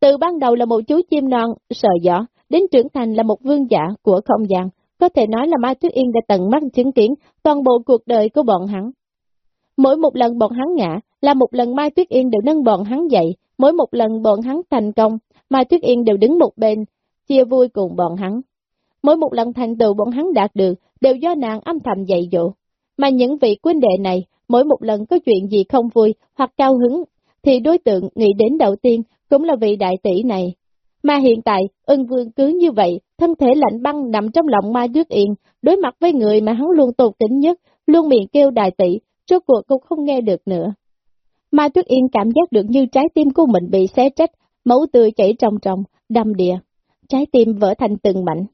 [SPEAKER 1] Từ ban đầu là một chú chim non, sợ gió, đến trưởng thành là một vương giả của không gian, có thể nói là Mai Tuyết Yên đã tận mắt chứng kiến toàn bộ cuộc đời của bọn hắn. Mỗi một lần bọn hắn ngã, là một lần Mai Tuyết Yên đều nâng bọn hắn dậy, mỗi một lần bọn hắn thành công, Mai Tuyết Yên đều đứng một bên, chia vui cùng bọn hắn. Mỗi một lần thành tựu bọn hắn đạt được, đều do nàng âm thầm dạy dỗ. Mà những vị quân đệ này, mỗi một lần có chuyện gì không vui hoặc cao hứng, thì đối tượng nghĩ đến đầu tiên cũng là vị đại tỷ này. Mà hiện tại, ân vương cứ như vậy, thân thể lạnh băng nằm trong lòng Mai Tuyết Yên, đối mặt với người mà hắn luôn tôn kính nhất, luôn miệng kêu đại tỷ, rốt cuộc cũng không nghe được nữa. Mai Tuyết Yên cảm giác được như trái tim của mình bị xé trách, máu tươi chảy trong trong, đâm đìa, trái tim vỡ thành từng mảnh.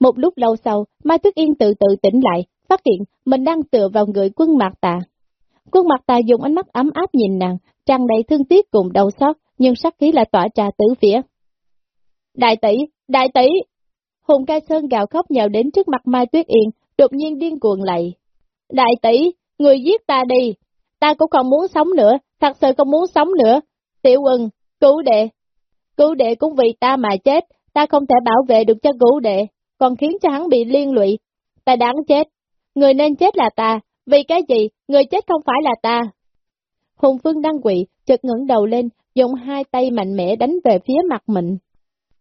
[SPEAKER 1] Một lúc lâu sau, Mai Tuyết Yên tự tự tỉnh lại, phát hiện mình đang tựa vào người quân mạc tà. Quân mạc tà dùng ánh mắt ấm áp nhìn nàng, tràn đầy thương tiếc cùng đau xót, nhưng sắc khí lại tỏa trà tứ phía. Đại tỷ, đại tỷ! Hùng Cai sơn gào khóc nhào đến trước mặt Mai Tuyết Yên, đột nhiên điên cuồng lại. Đại tỷ, người giết ta đi! Ta cũng không muốn sống nữa, thật sự không muốn sống nữa. Tiểu ưng, cứu đệ! Cứu đệ cũng vì ta mà chết, ta không thể bảo vệ được cho cứu đệ, còn khiến cho hắn bị liên lụy. Ta đáng chết. Người nên chết là ta, vì cái gì, người chết không phải là ta. Hùng Phương đang quỵ, chợt ngẩng đầu lên, dùng hai tay mạnh mẽ đánh về phía mặt mình.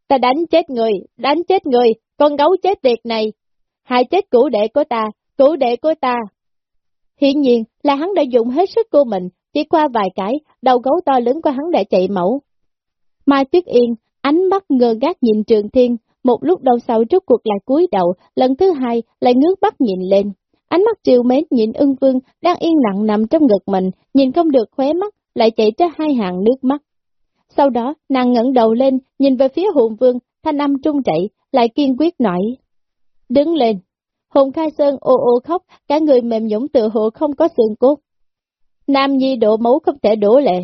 [SPEAKER 1] Ta đánh chết người, đánh chết người, con gấu chết tiệt này. Hai chết cũ đệ của ta, cũ đệ của ta. Hiện nhiên là hắn đã dùng hết sức của mình, chỉ qua vài cái, đầu gấu to lớn của hắn đã chạy mẫu. Mai Tuyết Yên, ánh mắt ngơ ngác nhìn Trường Thiên, một lúc đầu sau trước cuộc lại cúi đầu, lần thứ hai lại ngước mắt nhìn lên. Ánh mắt triều mến nhìn ưng vương đang yên lặng nằm trong ngực mình, nhìn không được khóe mắt, lại chảy ra hai hàng nước mắt. Sau đó, nàng ngẩng đầu lên, nhìn về phía hồn vương, thanh âm trung chảy, lại kiên quyết nói. Đứng lên. Hùng khai sơn ô ô khóc, cả người mềm nhũng tự hộ không có xương cốt. Nam nhi đổ máu không thể đổ lệ.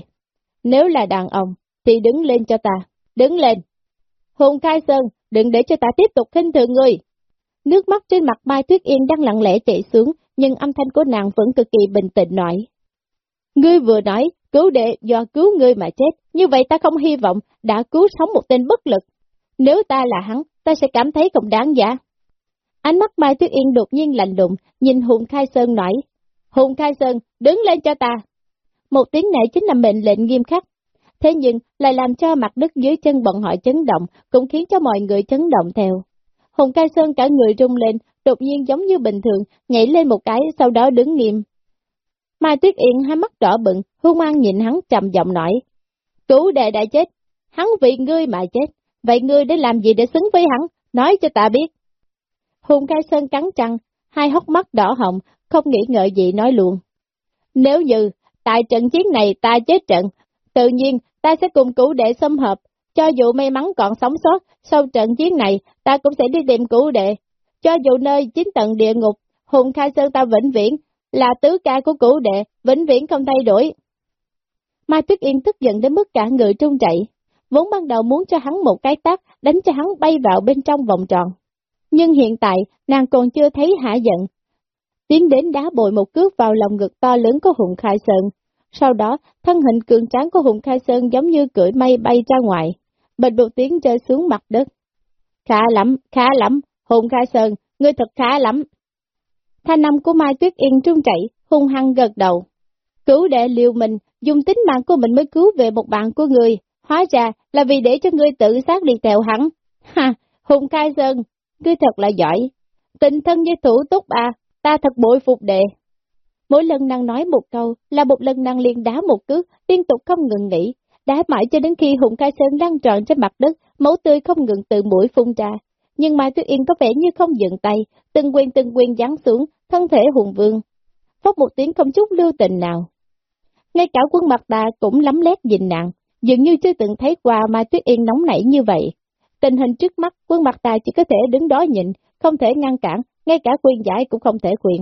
[SPEAKER 1] Nếu là đàn ông, thì đứng lên cho ta, đứng lên. Hùng khai sơn, đừng để cho ta tiếp tục khinh thường người. Nước mắt trên mặt Mai Tuyết Yên đang lặng lẽ chảy xuống, nhưng âm thanh của nàng vẫn cực kỳ bình tĩnh nói. Ngươi vừa nói, cứu đệ do cứu ngươi mà chết, như vậy ta không hy vọng đã cứu sống một tên bất lực. Nếu ta là hắn, ta sẽ cảm thấy không đáng giá. Ánh mắt Mai Tuyết Yên đột nhiên lạnh lùng, nhìn Hùng Khai Sơn nói, Hùng Khai Sơn, đứng lên cho ta. Một tiếng này chính là mệnh lệnh nghiêm khắc. Thế nhưng, lại làm cho mặt đất dưới chân bọn họ chấn động, cũng khiến cho mọi người chấn động theo. Hùng Khai Sơn cả người rung lên, đột nhiên giống như bình thường, nhảy lên một cái, sau đó đứng nghiêm. Mai Tuyết Yên hai mắt đỏ bừng, hung an nhìn hắn trầm giọng nói. Cứu đệ đã chết, hắn vì ngươi mà chết, vậy ngươi để làm gì để xứng với hắn, nói cho ta biết. Hùng Khai Sơn cắn chăng, hai hốc mắt đỏ hồng, không nghĩ ngợi gì nói luôn. Nếu như, tại trận chiến này ta chết trận, tự nhiên ta sẽ cùng cũ đệ xâm hợp, cho dù may mắn còn sống sót, sau trận chiến này ta cũng sẽ đi tìm cũ đệ. Cho dù nơi chính tận địa ngục, Hùng Khai Sơn ta vĩnh viễn, là tứ ca của cũ đệ, vĩnh viễn không thay đổi. Mai Tuyết Yên tức giận đến mức cả người trung chạy, vốn ban đầu muốn cho hắn một cái tác, đánh cho hắn bay vào bên trong vòng tròn. Nhưng hiện tại, nàng còn chưa thấy hả giận. Tiến đến đá bồi một cước vào lòng ngực to lớn của Hùng Khai Sơn. Sau đó, thân hình cường tráng của Hùng Khai Sơn giống như cưỡi mây bay ra ngoài, bịch một tiếng rơi xuống mặt đất. Khá lắm, khá lắm, Hùng Khai Sơn, ngươi thật khá lắm. Thanh năm của Mai Tuyết Yên trung chạy, hung hăng gật đầu. Cứu đệ liều mình, dùng tính mạng của mình mới cứu về một bạn của người, hóa ra là vì để cho ngươi tự sát đi tèo hắn. Ha, Hùng Khai Sơn, ngươi thật là giỏi. Tình thân với thủ túc à, ta thật bội phục đệ. Mỗi lần nàng nói một câu là một lần nàng liền đá một cước, liên tục không ngừng nghỉ, đá mãi cho đến khi Hùng Khai Sơn lăn tròn trên mặt đất, máu tươi không ngừng từ mũi phun ra. Nhưng Mai Tuyết Yên có vẻ như không dừng tay, từng quyền từng quyền giáng xuống, thân thể hùng vương. Phóc một tiếng không chút lưu tình nào. Ngay cả quân mặt ta cũng lắm lét nhìn nặng, dường như chưa từng thấy qua Mai Tuyết Yên nóng nảy như vậy. Tình hình trước mắt, quân mặt ta chỉ có thể đứng đó nhịn, không thể ngăn cản, ngay cả quyền giải cũng không thể quyền.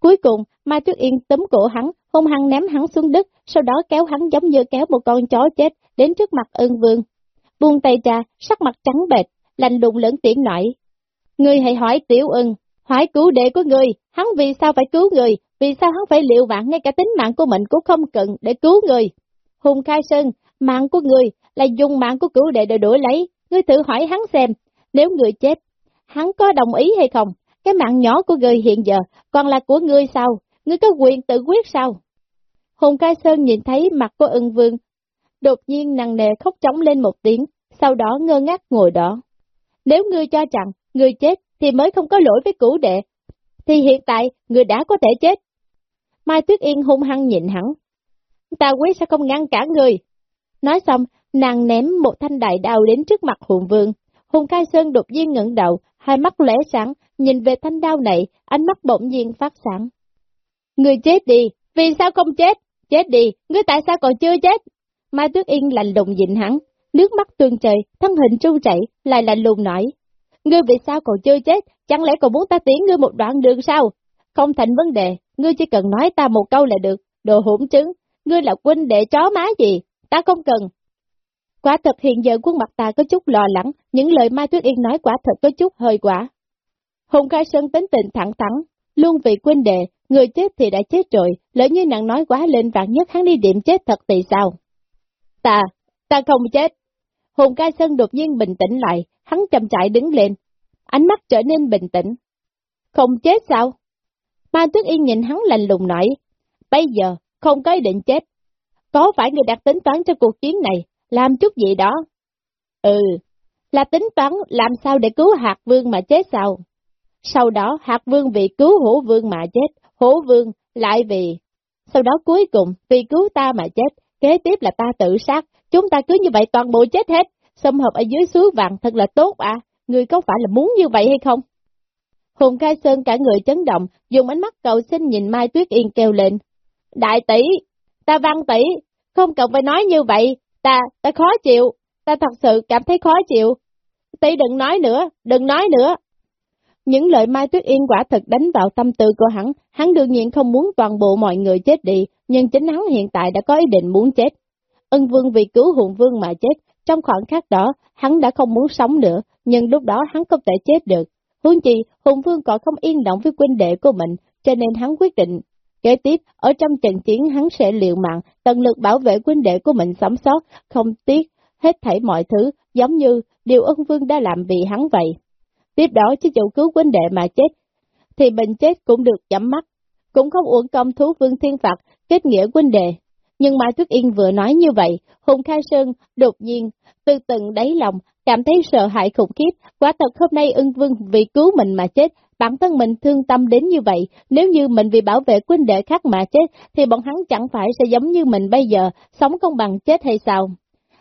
[SPEAKER 1] Cuối cùng, Mai Tuyết Yên tấm cổ hắn, hung hăng ném hắn xuống đất, sau đó kéo hắn giống như kéo một con chó chết đến trước mặt ân vương. Buông tay ra, sắc mặt trắng bệch, lạnh lùng lớn tiếng nói. Ngươi hãy hỏi tiểu ưng, hỏi cứu đệ của ngươi, hắn vì sao phải cứu người, vì sao hắn phải liệu mạng ngay cả tính mạng của mình cũng không cần để cứu người. Hùng Khai Sơn, mạng của người là dùng mạng của cứu đệ để đổi lấy, ngươi thử hỏi hắn xem, nếu người chết, hắn có đồng ý hay không? Cái mạng nhỏ của người hiện giờ còn là của ngươi sao? Ngươi có quyền tự quyết sao? Hùng cai Sơn nhìn thấy mặt của ưng vương, đột nhiên nặng nề khóc trống lên một tiếng, sau đó ngơ ngác ngồi đó. Nếu ngươi cho rằng ngươi chết thì mới không có lỗi với cũ đệ, thì hiện tại ngươi đã có thể chết. Mai Tuyết Yên hung hăng nhịn hắn. Ta quyết sẽ không ngăn cản ngươi. Nói xong, nàng ném một thanh đại đao đến trước mặt hùng vương. Hùng Khai Sơn đột nhiên ngẩng đầu, hai mắt lóe sáng, nhìn về thanh đao này, ánh mắt bỗng nhiên phát sáng. người chết đi, vì sao không chết? Chết đi, ngươi tại sao còn chưa chết? Mai Tuyết Yên lạnh lùng nhìn hắn, nước mắt tuôn trời, thân hình trung chảy, lại lạnh lùng nói. Ngươi vì sao còn chưa chết, chẳng lẽ còn muốn ta tiến ngươi một đoạn đường sao? Không thành vấn đề, ngươi chỉ cần nói ta một câu là được, đồ hỗn trứng, ngươi là quân đệ chó má gì, ta không cần. Quả thật hiện giờ quân mặt ta có chút lo lắng, những lời Mai Tuyết Yên nói quả thật có chút hơi quả. Hùng Khai Sơn tính tình thẳng thắn, luôn vì quên đệ, người chết thì đã chết rồi, lỡ như nàng nói quá lên vạn nhất hắn đi điểm chết thật thì sao? Ta, ta không chết. Hùng Khai Sơn đột nhiên bình tĩnh lại, hắn chậm chạy đứng lên, ánh mắt trở nên bình tĩnh. Không chết sao? Mai Tuyết Yên nhìn hắn lạnh lùng nói, bây giờ không có ý định chết. Có phải người đặt tính toán cho cuộc chiến này, làm chút gì đó? Ừ, là tính toán làm sao để cứu hạt vương mà chết sao? Sau đó hạt vương vì cứu hổ vương mà chết, hổ vương lại vì... Sau đó cuối cùng vì cứu ta mà chết, kế tiếp là ta tự sát, chúng ta cứ như vậy toàn bộ chết hết, xâm hợp ở dưới suối vàng thật là tốt à, người có phải là muốn như vậy hay không? Hùng Khai Sơn cả người chấn động, dùng ánh mắt cầu xin nhìn Mai Tuyết Yên kêu lên. Đại tỷ, ta văn tỷ, không cần phải nói như vậy, ta, ta khó chịu, ta thật sự cảm thấy khó chịu. Tỷ đừng nói nữa, đừng nói nữa. Những lời Mai Tuyết Yên quả thật đánh vào tâm tư của hắn, hắn đương nhiên không muốn toàn bộ mọi người chết đi, nhưng chính hắn hiện tại đã có ý định muốn chết. Ân vương vì cứu hùng vương mà chết, trong khoảng khắc đó, hắn đã không muốn sống nữa, nhưng lúc đó hắn không thể chết được. Huống chi, hùng vương còn không yên động với quân đệ của mình, cho nên hắn quyết định. Kế tiếp, ở trong trận chiến hắn sẽ liều mạng, tận lực bảo vệ quân đệ của mình sống sót, không tiếc, hết thảy mọi thứ, giống như điều ân vương đã làm vì hắn vậy. Tiếp đó, chứ chủ cứu quân đệ mà chết, thì mình chết cũng được chấm mắt. cũng không uổng công thú vương thiên phạt, kết nghĩa huynh đệ. Nhưng Mai Tuyết Yên vừa nói như vậy, Hùng Khai Sơn đột nhiên, từ tận đáy lòng, cảm thấy sợ hãi khủng khiếp, quả thật hôm nay ưng vương vì cứu mình mà chết, bản thân mình thương tâm đến như vậy, nếu như mình vì bảo vệ quân đệ khác mà chết, thì bọn hắn chẳng phải sẽ giống như mình bây giờ, sống không bằng chết hay sao?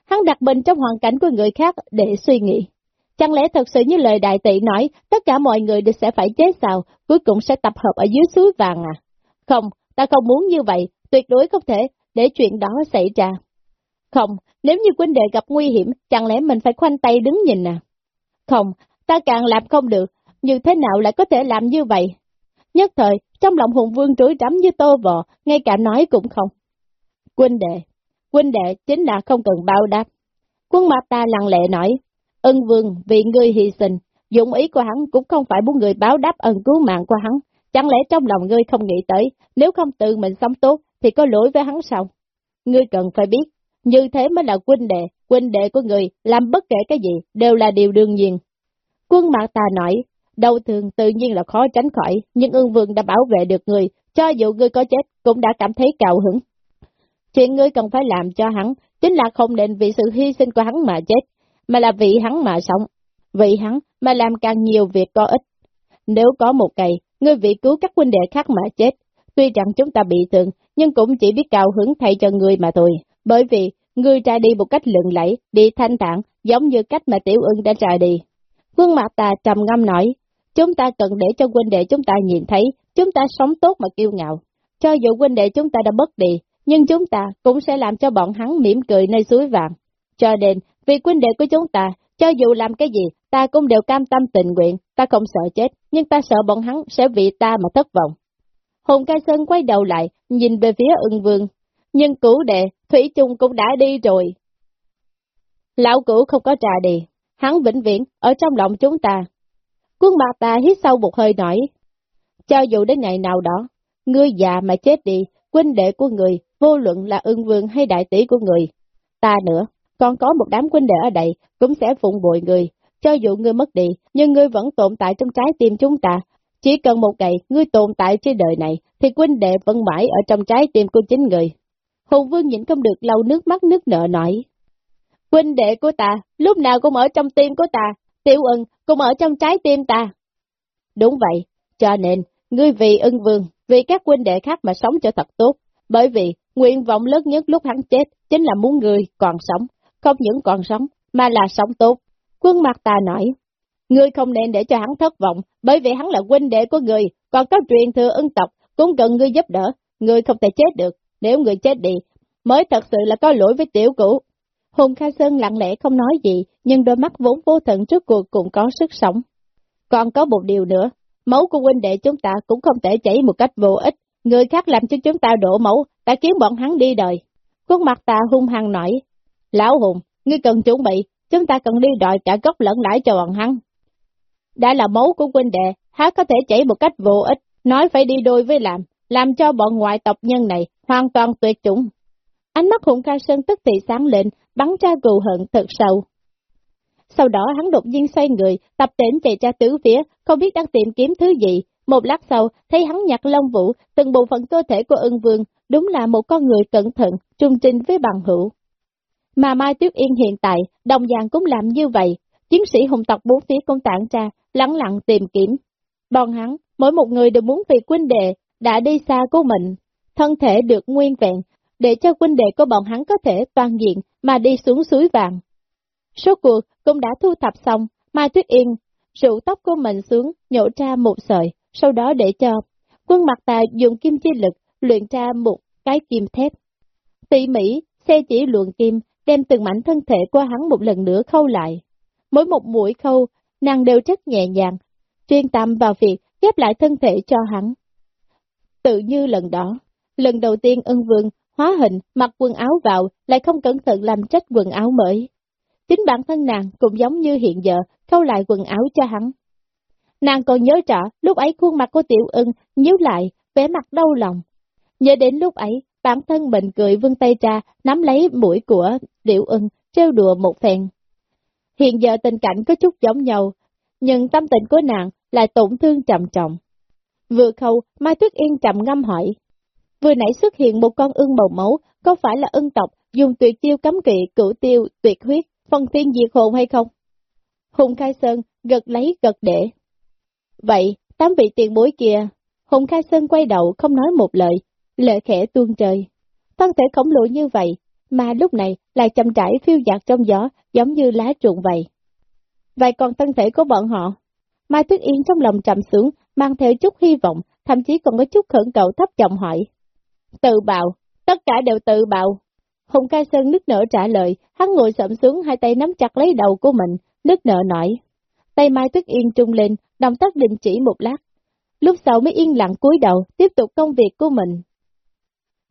[SPEAKER 1] Hắn đặt mình trong hoàn cảnh của người khác để suy nghĩ. Chẳng lẽ thật sự như lời đại tỷ nói, tất cả mọi người đều sẽ phải chết sao, cuối cùng sẽ tập hợp ở dưới suối vàng à? Không, ta không muốn như vậy, tuyệt đối không thể để chuyện đó xảy ra. Không, nếu như quân đệ gặp nguy hiểm, chẳng lẽ mình phải khoanh tay đứng nhìn à? Không, ta càng làm không được, như thế nào lại có thể làm như vậy? Nhất thời, trong lòng hùng vương trối rắm như tô vò, ngay cả nói cũng không. Quân đệ, quân đệ chính là không cần bao đáp. Quân mạc ta lặng lẽ nói, ân vương vì ngươi hy sinh, dụng ý của hắn cũng không phải muốn người báo đáp ân cứu mạng của hắn. Chẳng lẽ trong lòng ngươi không nghĩ tới, nếu không tự mình sống tốt, thì có lỗi với hắn sao? Ngươi cần phải biết, như thế mới là quân đệ, quân đệ của người, làm bất kể cái gì, đều là điều đương nhiên. Quân mạc ta nói, đau thương tự nhiên là khó tránh khỏi, nhưng ương vương đã bảo vệ được người, cho dù ngươi có chết, cũng đã cảm thấy cào hứng. Chuyện ngươi cần phải làm cho hắn, chính là không nên vì sự hy sinh của hắn mà chết, mà là vì hắn mà sống, vì hắn mà làm càng nhiều việc có ích. Nếu có một ngày, ngươi vị cứu các huynh đệ khác mà chết, tuy rằng chúng ta bị thương, nhưng cũng chỉ biết cào hứng thay cho ngươi mà thôi, bởi vì ngươi ra đi một cách lượn lẫy, đi thanh thản, giống như cách mà tiểu ưng đã ra đi. vương mặt ta trầm ngâm nói, chúng ta cần để cho huynh đệ chúng ta nhìn thấy, chúng ta sống tốt mà kiêu ngạo. Cho dù huynh đệ chúng ta đã bất đi, nhưng chúng ta cũng sẽ làm cho bọn hắn mỉm cười nơi suối vàng. Cho nên, vì huynh đệ của chúng ta, cho dù làm cái gì, ta cũng đều cam tâm tình nguyện, ta không sợ chết, nhưng ta sợ bọn hắn sẽ vì ta mà thất vọng. Hùng Ca Sơn quay đầu lại, nhìn về phía ưng vương, nhưng cửu đệ, Thủy chung cũng đã đi rồi. Lão cửu không có trà đi, hắn vĩnh viễn ở trong lòng chúng ta. Quân bà ta hít sâu một hơi nói: Cho dù đến ngày nào đó, ngươi già mà chết đi, huynh đệ của người, vô luận là ưng vương hay đại tỷ của người. Ta nữa, còn có một đám huynh đệ ở đây, cũng sẽ phụng bội người. Cho dù ngươi mất đi, nhưng ngươi vẫn tồn tại trong trái tim chúng ta. Chỉ cần một ngày, ngươi tồn tại trên đời này, thì huynh đệ vẫn mãi ở trong trái tim của chính người. Hùng Vương nhịn không được lau nước mắt nước nợ nói. Huynh đệ của ta, lúc nào cũng ở trong tim của ta, tiểu ưng cũng ở trong trái tim ta. Đúng vậy, cho nên, ngươi vì ưng vương, vì các huynh đệ khác mà sống cho thật tốt, bởi vì nguyện vọng lớn nhất lúc hắn chết chính là muốn ngươi còn sống, không những còn sống, mà là sống tốt. Quân mặt ta nói, ngươi không nên để cho hắn thất vọng, bởi vì hắn là huynh đệ của ngươi, còn có truyền thừa ưng tộc, cũng cần ngươi giúp đỡ, ngươi không thể chết được, nếu người chết đi, mới thật sự là có lỗi với tiểu cũ, Hùng Khai Sơn lặng lẽ không nói gì, nhưng đôi mắt vốn vô tận trước cuộc cũng có sức sống. Còn có một điều nữa, máu của huynh đệ chúng ta cũng không thể chảy một cách vô ích, người khác làm cho chúng ta đổ máu, đã khiến bọn hắn đi đời. Khuôn mặt ta hung hăng nói, Lão Hùng, ngươi cần chuẩn bị, chúng ta cần đi đòi cả gốc lẫn lãi cho bọn hắn. Đã là máu của huynh đệ, há có thể chảy một cách vô ích, nói phải đi đôi với làm, làm cho bọn ngoại tộc nhân này hoàn toàn tuyệt chủng. Ánh mắt hùng ca sơn tức thì sáng lên, bắn ra cừu hận thật sâu. Sau đó hắn đột nhiên xoay người, tập tỉnh chạy ra tứ phía, không biết đang tìm kiếm thứ gì. Một lát sau, thấy hắn nhặt lông vũ, từng bộ phận cơ thể của ưng vương, đúng là một con người cẩn thận, trung trình với bằng hữu. Mà Mai Tuyết Yên hiện tại, đồng dạng cũng làm như vậy, chiến sĩ hùng tộc bốn phía công tản ra, lắng lặng tìm kiếm. Bọn hắn, mỗi một người đều muốn vì quân đệ, đã đi xa của mình, thân thể được nguyên vẹn, để cho quân đệ của bọn hắn có thể toàn diện mà đi xuống suối vàng. Số cuộc cũng đã thu thập xong, Mai Tuyết Yên rủ tóc của mình xuống, nhổ ra một sợi, sau đó để cho quân mặt tà dùng kim chi lực luyện ra một cái kim thép. Tỉ mỉ, xe chỉ luồn kim, đem từng mảnh thân thể của hắn một lần nữa khâu lại. Mỗi một mũi khâu, nàng đều rất nhẹ nhàng, chuyên tâm vào việc ghép lại thân thể cho hắn. Tự như lần đó, lần đầu tiên ân vương hóa hình, mặc quần áo vào, lại không cẩn thận làm trách quần áo mới. Chính bản thân nàng cũng giống như hiện giờ, khâu lại quần áo cho hắn. Nàng còn nhớ rõ, lúc ấy khuôn mặt của tiểu ưng nhíu lại, vẻ mặt đau lòng. Nhớ đến lúc ấy, bản thân mình cười vươn tay ra, nắm lấy mũi của tiểu ưng, trêu đùa một phen. Hiện giờ tình cảnh có chút giống nhau, nhưng tâm tình của nàng lại tổn thương trầm trọng. Vừa khâu, Mai Tuyết Yên trầm ngâm hỏi. Vừa nãy xuất hiện một con ưng màu máu, có phải là ưng tộc dùng tuyệt chiêu cấm kỵ cửu tiêu tuyệt huyết, phân tiên diệt hồn hay không? Hùng Khai Sơn gật lấy gật để. Vậy, tám vị tiền bối kia, Hùng Khai Sơn quay đầu không nói một lời, lệ khẽ tuôn trời. Thân thể khổng lồ như vậy, mà lúc này lại chậm rãi phiêu dạt trong gió, giống như lá trụng vậy. Vậy còn thân thể của bọn họ? Mai Tuyết Yên trong lòng trầm xuống, mang theo chút hy vọng, thậm chí còn có chút khẩn cầu thấp giọng hỏi. Tự bào, tất cả đều tự bào. Hùng Ca Sơn nức nở trả lời, hắn ngồi sậm xuống hai tay nắm chặt lấy đầu của mình, nức nở nói. Tay Mai Tuyết Yên trung lên, động tác đình chỉ một lát. Lúc sau mới yên lặng cúi đầu, tiếp tục công việc của mình.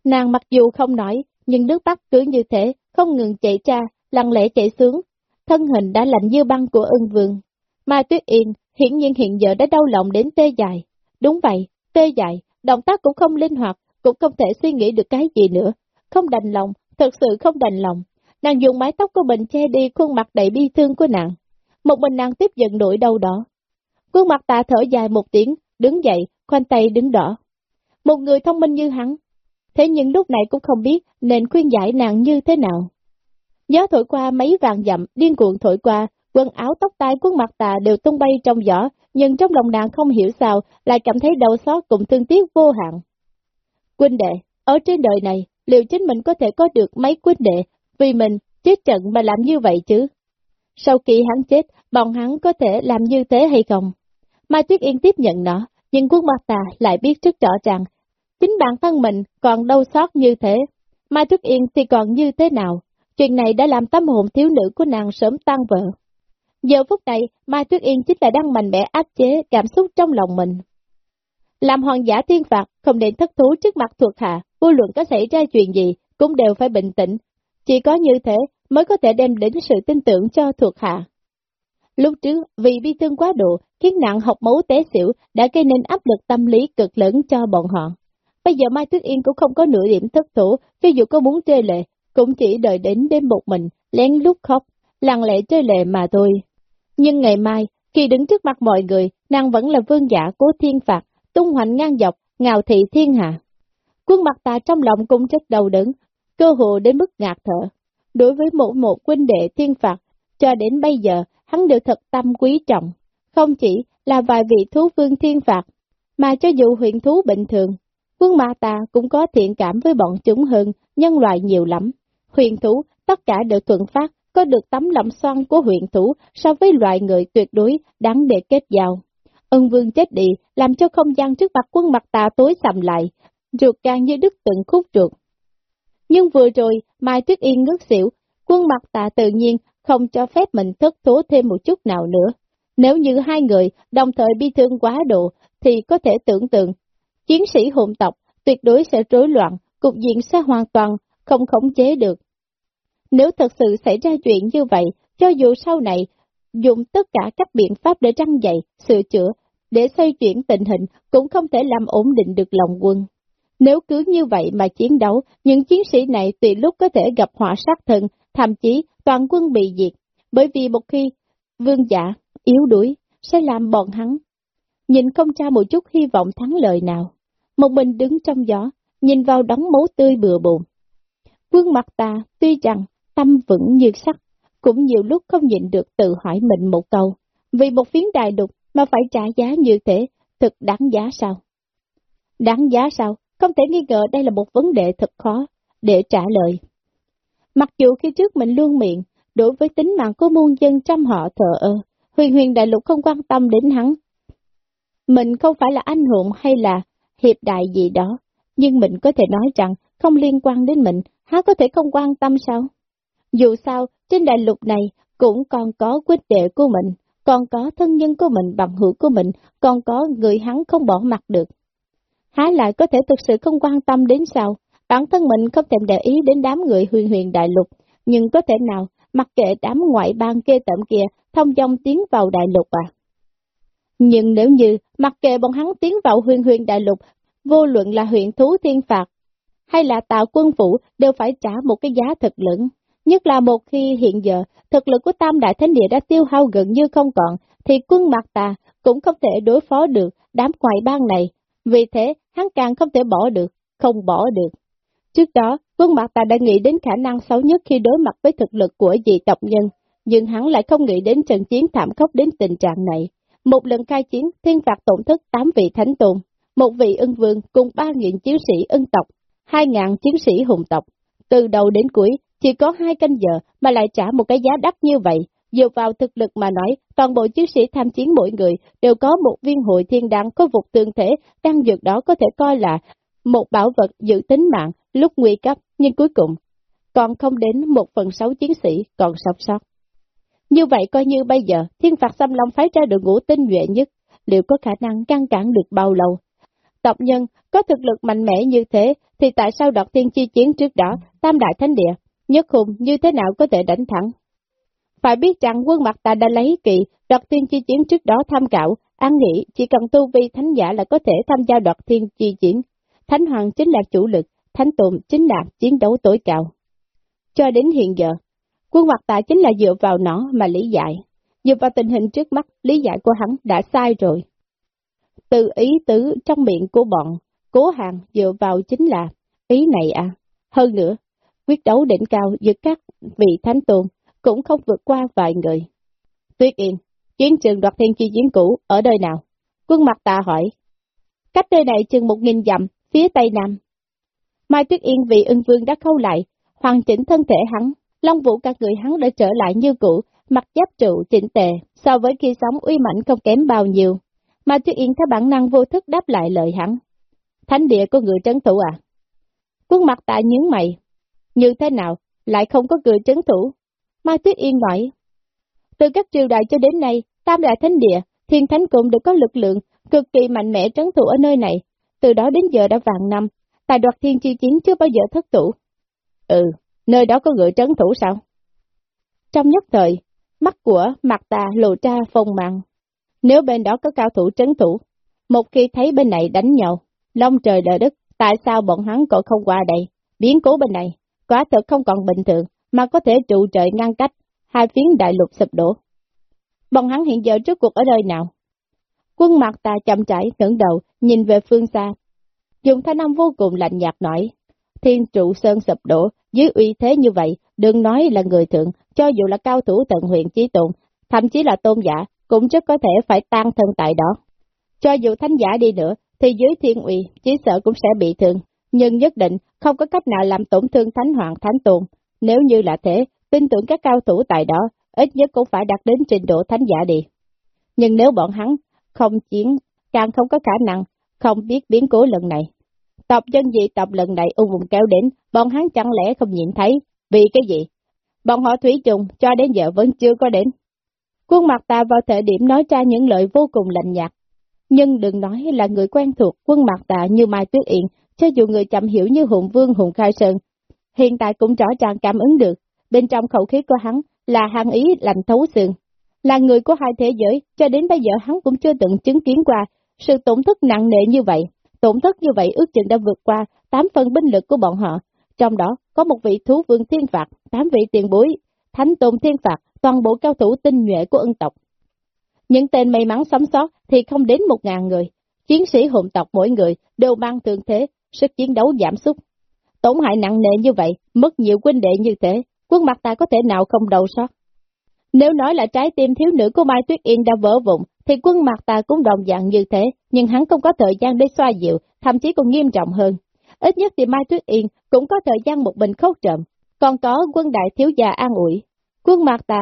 [SPEAKER 1] Nàng mặc dù không nói, nhưng nước mắt cứ như thế, không ngừng chạy ra, lặng lẽ chạy xuống. Thân hình đã lạnh như băng của ưng vương. Mai Tuyết Yên hiển nhiên hiện giờ đã đau lòng đến tê dài. Đúng vậy, tê dài, động tác cũng không linh hoạt, cũng không thể suy nghĩ được cái gì nữa. Không đành lòng, thật sự không đành lòng. Nàng dùng mái tóc của mình che đi khuôn mặt đầy bi thương của nàng. Một mình nàng tiếp giận nỗi đau đó. Khuôn mặt tà thở dài một tiếng, đứng dậy, khoanh tay đứng đỏ. Một người thông minh như hắn, thế nhưng lúc này cũng không biết nên khuyên giải nàng như thế nào. Gió thổi qua mấy vàng dặm, điên cuộn thổi qua, quần áo tóc tai khuôn mặt tà đều tung bay trong gió, nhưng trong lòng nàng không hiểu sao, lại cảm thấy đau xót cùng thương tiếc vô hạn. Quynh đệ, ở trên đời này, liệu chính mình có thể có được mấy quynh đệ, vì mình chết trận mà làm như vậy chứ? Sau khi hắn chết, bọn hắn có thể làm như thế hay không? Mai Tuyết Yên tiếp nhận nó, nhưng quân mặt tà lại biết rất rõ ràng, chính bản thân mình còn đau xót như thế. Mai Tuyết Yên thì còn như thế nào? Chuyện này đã làm tâm hồn thiếu nữ của nàng sớm tan vỡ. Giờ phút này, Mai Tuyết Yên chính là đang mạnh mẽ áp chế cảm xúc trong lòng mình. Làm hoàng giả thiên phạt, không nên thất thú trước mặt thuộc hạ, vô luận có xảy ra chuyện gì, cũng đều phải bình tĩnh. Chỉ có như thế mới có thể đem đến sự tin tưởng cho thuộc hạ. Lúc trước, vì bi thương quá độ, khiến nặng học máu té xỉu đã gây nên áp lực tâm lý cực lớn cho bọn họ. Bây giờ Mai Tuyết Yên cũng không có nửa điểm thất thủ, cho dù có muốn chơi lệ, cũng chỉ đợi đến đêm một mình, lén lút khóc, lặng lẽ chơi lệ mà thôi. Nhưng ngày mai, khi đứng trước mặt mọi người, nàng vẫn là vương giả cố thiên phạt, tung hoành ngang dọc, ngào thị thiên hạ. Quân mặt ta trong lòng cũng rất đầu đớn, cơ hội đến mức ngạt thở. Đối với mỗi một quân đệ thiên phạt, cho đến bây giờ, hắn đều thật tâm quý trọng. Không chỉ là vài vị thú vương thiên phạt, mà cho dù huyện thú bình thường, quân ma ta cũng có thiện cảm với bọn chúng hơn nhân loại nhiều lắm. Huyền thú tất cả đều thuận phát, có được tấm lòng xoan của huyện thủ so với loại người tuyệt đối đáng để kết giao. Ân vương chết đi, làm cho không gian trước mặt quân mặt tà tối sầm lại, ruột càng như đứt từng khúc ruột. Nhưng vừa rồi, Mai Tuyết Yên ngất xỉu, quân mặt tà tự nhiên không cho phép mình thất thố thêm một chút nào nữa. Nếu như hai người đồng thời bi thương quá độ, thì có thể tưởng tượng, chiến sĩ hồn tộc tuyệt đối sẽ rối loạn, cục diện sẽ hoàn toàn không khống chế được. Nếu thật sự xảy ra chuyện như vậy, cho dù sau này dùng tất cả các biện pháp để răng dậy, sửa chữa, để xoay chuyển tình hình, cũng không thể làm ổn định được lòng quân. Nếu cứ như vậy mà chiến đấu, những chiến sĩ này tùy lúc có thể gặp họa sát thân, thậm chí toàn quân bị diệt, bởi vì một khi vương giả yếu đuối sẽ làm bọn hắn nhìn không tra một chút hy vọng thắng lợi nào. Một mình đứng trong gió, nhìn vào đống máu tươi bừa bộn. Quân mặt ta tuy rằng tâm vững như sắt, cũng nhiều lúc không nhịn được tự hỏi mình một câu, vì một phiến đài đục mà phải trả giá như thế, thực đáng giá sao? Đáng giá sao? Không thể nghi ngờ đây là một vấn đề thật khó để trả lời. Mặc dù khi trước mình luôn miệng, đối với tính mạng của muôn dân trăm họ thờ ơ, huyền huyền đại lục không quan tâm đến hắn. Mình không phải là anh hùng hay là hiệp đại gì đó, nhưng mình có thể nói rằng không liên quan đến mình, hắn có thể không quan tâm sao? Dù sao, trên đại lục này cũng còn có quyết đệ của mình, còn có thân nhân của mình, bằng hữu của mình, còn có người hắn không bỏ mặt được. Há lại có thể thực sự không quan tâm đến sao? Bản thân mình không thèm để ý đến đám người huyền huyền đại lục, nhưng có thể nào mặc kệ đám ngoại bang kê tẩm kia thông dong tiến vào đại lục à? Nhưng nếu như mặc kệ bọn hắn tiến vào huyền huyền đại lục, vô luận là huyện thú thiên phạt hay là tạo quân phủ đều phải trả một cái giá thật lớn. Nhất là một khi hiện giờ, thực lực của Tam Đại Thánh Địa đã tiêu hao gần như không còn, thì quân mặt tà cũng không thể đối phó được đám ngoại bang này. Vì thế, hắn càng không thể bỏ được, không bỏ được. Trước đó, quân mặt ta đã nghĩ đến khả năng xấu nhất khi đối mặt với thực lực của dị tộc nhân, nhưng hắn lại không nghĩ đến trận chiến thảm khốc đến tình trạng này. Một lần khai chiến, thiên phạt tổn thất 8 vị thánh tôn, một vị ưng vương cùng 3.000 chiến sĩ ưng tộc, 2.000 chiến sĩ hùng tộc. Từ đầu đến cuối, chỉ có hai canh giờ mà lại trả một cái giá đắt như vậy. Dựa vào thực lực mà nói, toàn bộ chiến sĩ tham chiến mỗi người đều có một viên hội thiên đăng có vụt tương thể, đăng dược đó có thể coi là một bảo vật giữ tính mạng lúc nguy cấp, nhưng cuối cùng còn không đến một phần sáu chiến sĩ còn sống sót. Như vậy coi như bây giờ, thiên phạt xâm long phái ra đội ngũ tinh nhuệ nhất, liệu có khả năng ngăn cản được bao lâu? Tộc nhân có thực lực mạnh mẽ như thế, thì tại sao đoạt tiên chi chiến trước đó, tam đại thánh địa, nhất khùng như thế nào có thể đánh thẳng Phải biết rằng quân mặt ta đã lấy kỳ đoạt tiên chi chiến trước đó tham khảo, an nghĩ chỉ cần tu vi thánh giả là có thể tham gia đoạt thiên chi chiến. Thánh hoàng chính là chủ lực, thánh tụng chính là chiến đấu tối cao. Cho đến hiện giờ, quân mặt tạ chính là dựa vào nó mà lý giải. Dựa vào tình hình trước mắt, lý giải của hắn đã sai rồi. Từ ý tứ trong miệng của bọn, cố hàng dựa vào chính là ý này à. Hơn nữa, quyết đấu đỉnh cao giữa các vị thánh tôn cũng không vượt qua vài người. Tuyết yên, chiến trường đoạt thiên chi chiến cũ ở nơi nào? Quân mặt ta hỏi. Cách nơi này chừng một nghìn dặm, phía tây nam. Mai Tuyết Yên vì ưng vương đã khâu lại, hoàn chỉnh thân thể hắn, long vũ các người hắn đã trở lại như cũ, mặt giáp trụ chỉnh tề, so với khi sống uy mạnh không kém bao nhiêu. Mai Tuyết Yên theo bản năng vô thức đáp lại lời hắn. Thánh địa của người trấn thủ à? Quân mặt ta nhướng mày. Như thế nào, lại không có người trấn thủ? Mai Tuyết Yên nói. Từ các triều đại cho đến nay, tam đại thánh địa, thiên thánh cung đều có lực lượng cực kỳ mạnh mẽ trấn thủ ở nơi này. Từ đó đến giờ đã vàng năm, tài đoạt thiên chi chiến chưa bao giờ thất thủ. Ừ, nơi đó có người trấn thủ sao? Trong nhất thời, mắt của mặt tà lộ ra phong mạng. Nếu bên đó có cao thủ trấn thủ, một khi thấy bên này đánh nhau, long trời đợi đất, tại sao bọn hắn còn không qua đây? Biến cố bên này, quả thật không còn bình thường, mà có thể trụ trời ngăn cách, hai phiến đại lục sụp đổ. Bọn hắn hiện giờ trước cuộc ở nơi nào? Quân mặt ta chậm chảy ngẩng đầu, nhìn về phương xa. Dùng thanh âm vô cùng lạnh nhạt nói, thiên trụ sơn sụp đổ, dưới uy thế như vậy, đừng nói là người thượng, cho dù là cao thủ tận huyện trí tụng, thậm chí là tôn giả, cũng rất có thể phải tan thân tại đó. Cho dù thánh giả đi nữa, thì dưới thiên uy, chỉ sợ cũng sẽ bị thương, nhưng nhất định không có cách nào làm tổn thương thánh hoàng thánh Tôn. Nếu như là thế, tin tưởng các cao thủ tại đó, ít nhất cũng phải đạt đến trình độ thánh giả đi. Nhưng nếu bọn hắn không chiến, càng không có khả năng, không biết biến cố lần này. Tộc dân dị tộc lần này ung vùng kéo đến, bọn hắn chẳng lẽ không nhìn thấy, vì cái gì? Bọn họ thủy trùng cho đến giờ vẫn chưa có đến. Quân mặt ta vào thời điểm nói ra những lời vô cùng lạnh nhạt. Nhưng đừng nói là người quen thuộc quân mặt tà như Mai Tuyết Yên, cho dù người chậm hiểu như Hùng Vương Hùng Khai Sơn, hiện tại cũng rõ ràng cảm ứng được, bên trong khẩu khí của hắn là hàng ý lạnh thấu xương. Là người của hai thế giới, cho đến bây giờ hắn cũng chưa từng chứng kiến qua sự tổn thất nặng nề như vậy. Tổn thất như vậy ước chừng đã vượt qua 8 phần binh lực của bọn họ, trong đó có một vị thú vương thiên phạt, 8 vị tiền bối, thánh tôn thiên phạt, toàn bộ cao thủ tinh nhuệ của ân tộc. Những tên may mắn sống sót thì không đến một ngàn người, chiến sĩ hồn tộc mỗi người đều mang thương thế, sức chiến đấu giảm sút. Tổn hại nặng nề như vậy, mất nhiều quân đệ như thế, quân mặt ta có thể nào không đầu sót. Nếu nói là trái tim thiếu nữ của Mai Tuyết Yên đã vỡ vụn, thì quân mặt ta cũng đồng dạng như thế, nhưng hắn không có thời gian để xoa dịu, thậm chí còn nghiêm trọng hơn. Ít nhất thì Mai Tuyết Yên cũng có thời gian một mình khóc trộm, còn có quân đại thiếu gia an ủi. Quân mặt ta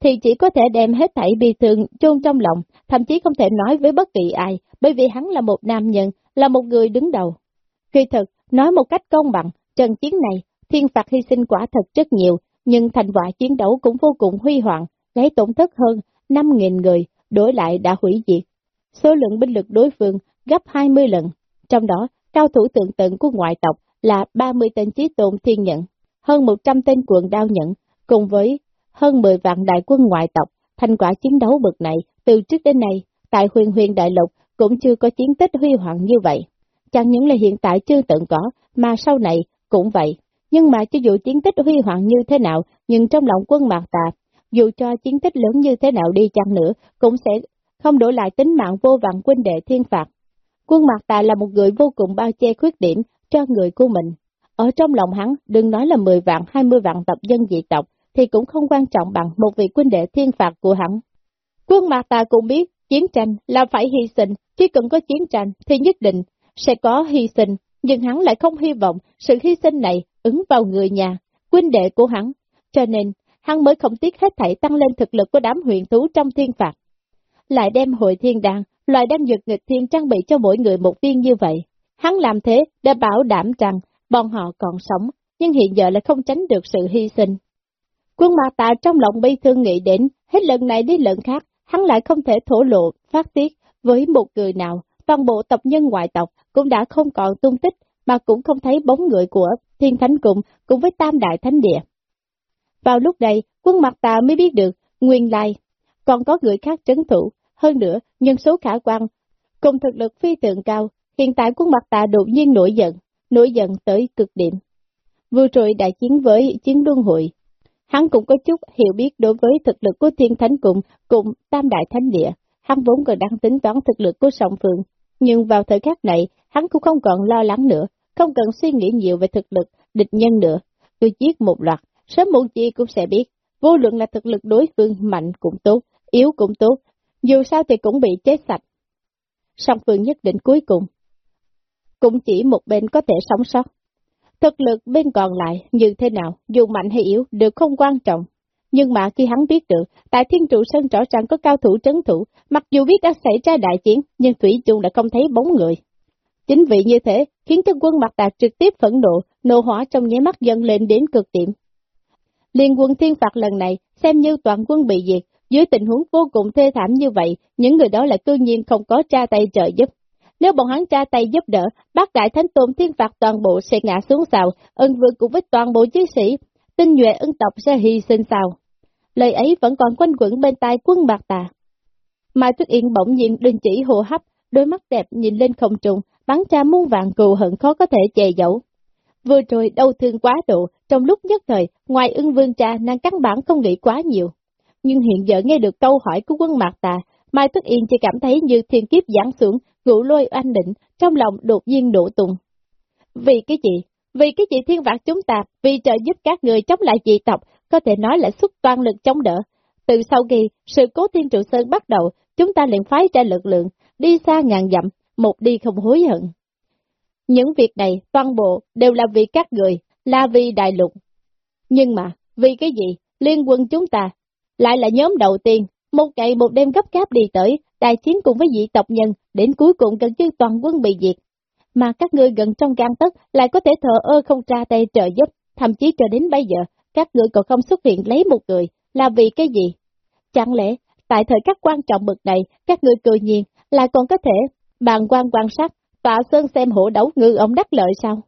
[SPEAKER 1] thì chỉ có thể đem hết thảy bi thương chôn trong lòng, thậm chí không thể nói với bất kỳ ai, bởi vì hắn là một nam nhân, là một người đứng đầu. Kỳ thực, nói một cách công bằng, trận chiến này, thiên phạt hy sinh quả thật rất nhiều, nhưng thành quả chiến đấu cũng vô cùng huy hoàng, lấy tổn thất hơn 5.000 người, đổi lại đã hủy diệt. Số lượng binh lực đối phương gấp 20 lần, trong đó cao thủ tượng tận của ngoại tộc là 30 tên chí tôn thiên nhận, hơn 100 tên quận đao nhận, cùng với hơn 10 vạn đại quân ngoại tộc, thành quả chiến đấu bực này từ trước đến nay, tại huyền huyền đại lục cũng chưa có chiến tích huy hoàng như vậy. Chẳng những là hiện tại chưa từng có, mà sau này cũng vậy. Nhưng mà cho dù chiến tích huy hoàng như thế nào, nhưng trong lòng quân mạc tà, dù cho chiến tích lớn như thế nào đi chăng nữa, cũng sẽ không đổi lại tính mạng vô vàng quân đệ thiên phạt. quân Mạc tà là một người vô cùng bao che khuyết điểm cho người của mình. Ở trong lòng hắn, đừng nói là 10 vạn, 20 vạn tập dân dị tộc, thì cũng không quan trọng bằng một vị quân đệ thiên phạt của hắn. Quân Mạc tà cũng biết, chiến tranh là phải hy sinh, chỉ cần có chiến tranh thì nhất định sẽ có hy sinh, nhưng hắn lại không hy vọng sự hy sinh này ứng vào người nhà, quân đệ của hắn, cho nên hắn mới không tiếc hết thảy tăng lên thực lực của đám huyện thú trong thiên phạt. Lại đem hội thiên đàn, loại đan dược nghịch thiên trang bị cho mỗi người một viên như vậy. Hắn làm thế để bảo đảm rằng bọn họ còn sống, nhưng hiện giờ lại không tránh được sự hy sinh. Quân ma tạ trong lòng bi thương nghĩ đến, hết lần này đến lần khác, hắn lại không thể thổ lộ, phát tiết với một người nào, toàn bộ tộc nhân ngoại tộc cũng đã không còn tung tích, mà cũng không thấy bóng người của Thiên Thánh Cung cùng với Tam Đại Thánh Địa. Vào lúc này, quân mặt tà mới biết được, nguyên lai, còn có người khác trấn thủ, hơn nữa, nhân số khả quan, cùng thực lực phi tượng cao, hiện tại quân mặt tà đột nhiên nổi giận, nổi giận tới cực điểm. Vừa rồi đại chiến với chiến luân hội, hắn cũng có chút hiểu biết đối với thực lực của thiên thánh cung cùng tam đại thánh địa, hắn vốn còn đang tính toán thực lực của song phương, nhưng vào thời khắc này, hắn cũng không còn lo lắng nữa, không cần suy nghĩ nhiều về thực lực, địch nhân nữa, cứ giết một loạt, sớm muộn chi cũng sẽ biết, vô luận là thực lực đối phương mạnh cũng tốt, yếu cũng tốt, dù sao thì cũng bị chết sạch. Song phương nhất định cuối cùng, cũng chỉ một bên có thể sống sót. Thực lực bên còn lại như thế nào, dù mạnh hay yếu đều không quan trọng. Nhưng mà khi hắn biết được, tại Thiên Trụ Sơn rõ ràng có cao thủ trấn thủ, mặc dù biết đã xảy ra đại chiến, nhưng Thủy chung đã không thấy bóng người. Chính vì như thế, khiến cho quân mặt đạt trực tiếp phẫn nộ, nộ hỏa trong nháy mắt dâng lên đến cực điểm. Liên quân thiên phạt lần này, xem như toàn quân bị diệt, dưới tình huống vô cùng thê thảm như vậy, những người đó lại cư nhiên không có tra tay trợ giúp. Nếu bọn hắn tra tay giúp đỡ, bác đại thánh tôn thiên phạt toàn bộ sẽ ngã xuống sào ân vương cùng với toàn bộ chiến sĩ, tinh nhuệ ân tộc sẽ hy sinh sao. Lời ấy vẫn còn quanh quẩn bên tai quân bạc tà. Mai Tuyết Yên bỗng nhiên đình chỉ hô hấp, đôi mắt đẹp nhìn lên không trùng, bắn ra muôn vàng cừu hận khó có thể che giấu. Vừa rồi đau thương quá độ, trong lúc nhất thời, ngoài ưng vương cha nàng căn bản không nghĩ quá nhiều. Nhưng hiện giờ nghe được câu hỏi của quân mạc tà, Mai Tuyết Yên chỉ cảm thấy như thiên kiếp giáng xuống, ngủ lôi oanh định, trong lòng đột nhiên nổ tung. Vì cái gì? Vì cái gì thiên vạn chúng ta, vì trợ giúp các người chống lại dị tộc, có thể nói là xuất toàn lực chống đỡ. Từ sau khi sự cố thiên trụ sơn bắt đầu, chúng ta liền phái ra lực lượng, đi xa ngàn dặm, một đi không hối hận. Những việc này, toàn bộ, đều là vì các người, là vì đại lục. Nhưng mà, vì cái gì, liên quân chúng ta, lại là nhóm đầu tiên, một ngày một đêm gấp gáp đi tới, đại chiến cùng với dị tộc nhân, đến cuối cùng gần như toàn quân bị diệt. Mà các ngươi gần trong gan tất lại có thể thờ ơ không ra tay trợ giúp, thậm chí cho đến bây giờ, các ngươi còn không xuất hiện lấy một người, là vì cái gì? Chẳng lẽ, tại thời khắc quan trọng bực này, các ngươi cười nhiên, lại còn có thể bàn quan quan sát, tọa sơn xem hổ đấu ngư ông đắc lợi sao?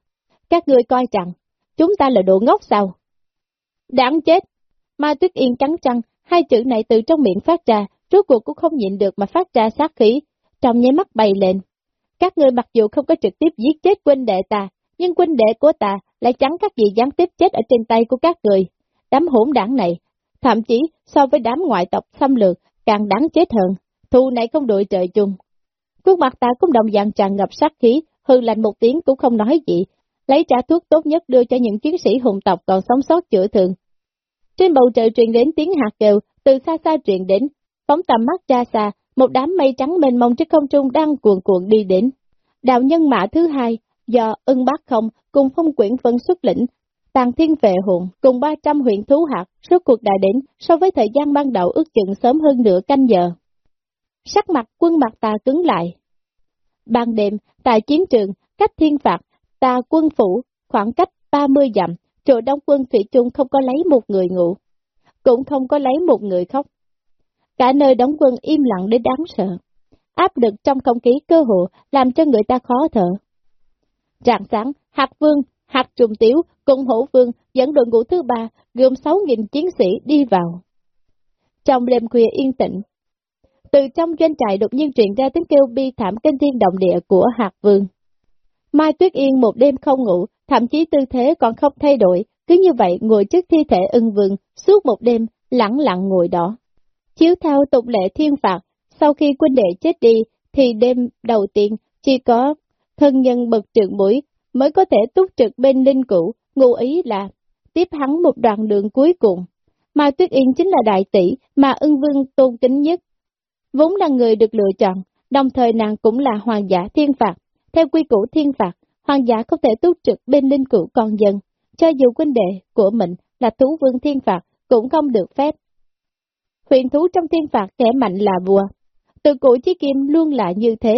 [SPEAKER 1] Các ngươi coi rằng, chúng ta là đồ ngốc sao? Đáng chết! Mai Tuyết Yên cắn trăng, hai chữ này từ trong miệng phát ra, rốt cuộc cũng không nhịn được mà phát ra sát khí, trong nháy mắt bay lên. Các ngươi mặc dù không có trực tiếp giết chết quân đệ ta, nhưng quân đệ của ta lại chẳng các gì gián tiếp chết ở trên tay của các người. Đám hỗn đảng này, thậm chí so với đám ngoại tộc xâm lược, càng đáng chết hơn. Thù này không đội trời chung. Khuôn mặt ta cũng đồng dạng tràn ngập sát khí, hư lạnh một tiếng cũng không nói gì, lấy trả thuốc tốt nhất đưa cho những chiến sĩ hùng tộc còn sống sót chữa thương. Trên bầu trời truyền đến tiếng hạt kêu, từ xa xa truyền đến, phóng tầm mắt ra xa, một đám mây trắng mênh mông trên không trung đang cuồn cuộn đi đến. Đạo nhân mã thứ hai, do ưng bác không cùng phong quyển phân xuất lĩnh, tàng thiên vệ hồn cùng 300 huyện thú hạt, suốt cuộc đại đến so với thời gian ban đầu ước chừng sớm hơn nửa canh giờ. Sắc mặt quân mặt ta cứng lại. Ban đêm, tại chiến trường, cách thiên phạt, ta quân phủ, khoảng cách 30 dặm, chỗ đông quân Thủy chung không có lấy một người ngủ, cũng không có lấy một người khóc. Cả nơi đóng quân im lặng đến đáng sợ. Áp lực trong không khí cơ hồ làm cho người ta khó thở. Rạng sáng, hạt vương, hạt trùng tiếu cùng hổ vương dẫn đội ngũ thứ ba gồm 6.000 chiến sĩ đi vào. Trong đêm khuya yên tĩnh, từ trong doanh trại đột nhiên truyền ra tiếng kêu bi thảm kinh thiên động địa của hạt vương. Mai Tuyết Yên một đêm không ngủ, thậm chí tư thế còn không thay đổi, cứ như vậy ngồi trước thi thể ưng vương, suốt một đêm, lặng lặng ngồi đó. Chiếu theo tục lệ thiên phạt, sau khi quân đệ chết đi, thì đêm đầu tiên, Chỉ có thân nhân bậc trưởng bối mới có thể túc trực bên linh cũ, ngụ ý là tiếp hắn một đoạn đường cuối cùng. Mà Tuyết Yên chính là đại tỷ mà ưng vương tôn kính nhất. Vốn là người được lựa chọn, đồng thời nàng cũng là hoàng giả thiên phạt. Theo quy củ thiên phạt, hoàng giả không thể túc trực bên linh cửu con dân, cho dù quân đệ của mình là thú vương thiên phạt cũng không được phép. Huyền thú trong thiên phạt kẻ mạnh là vua. Từ cổ chí kim luôn là như thế,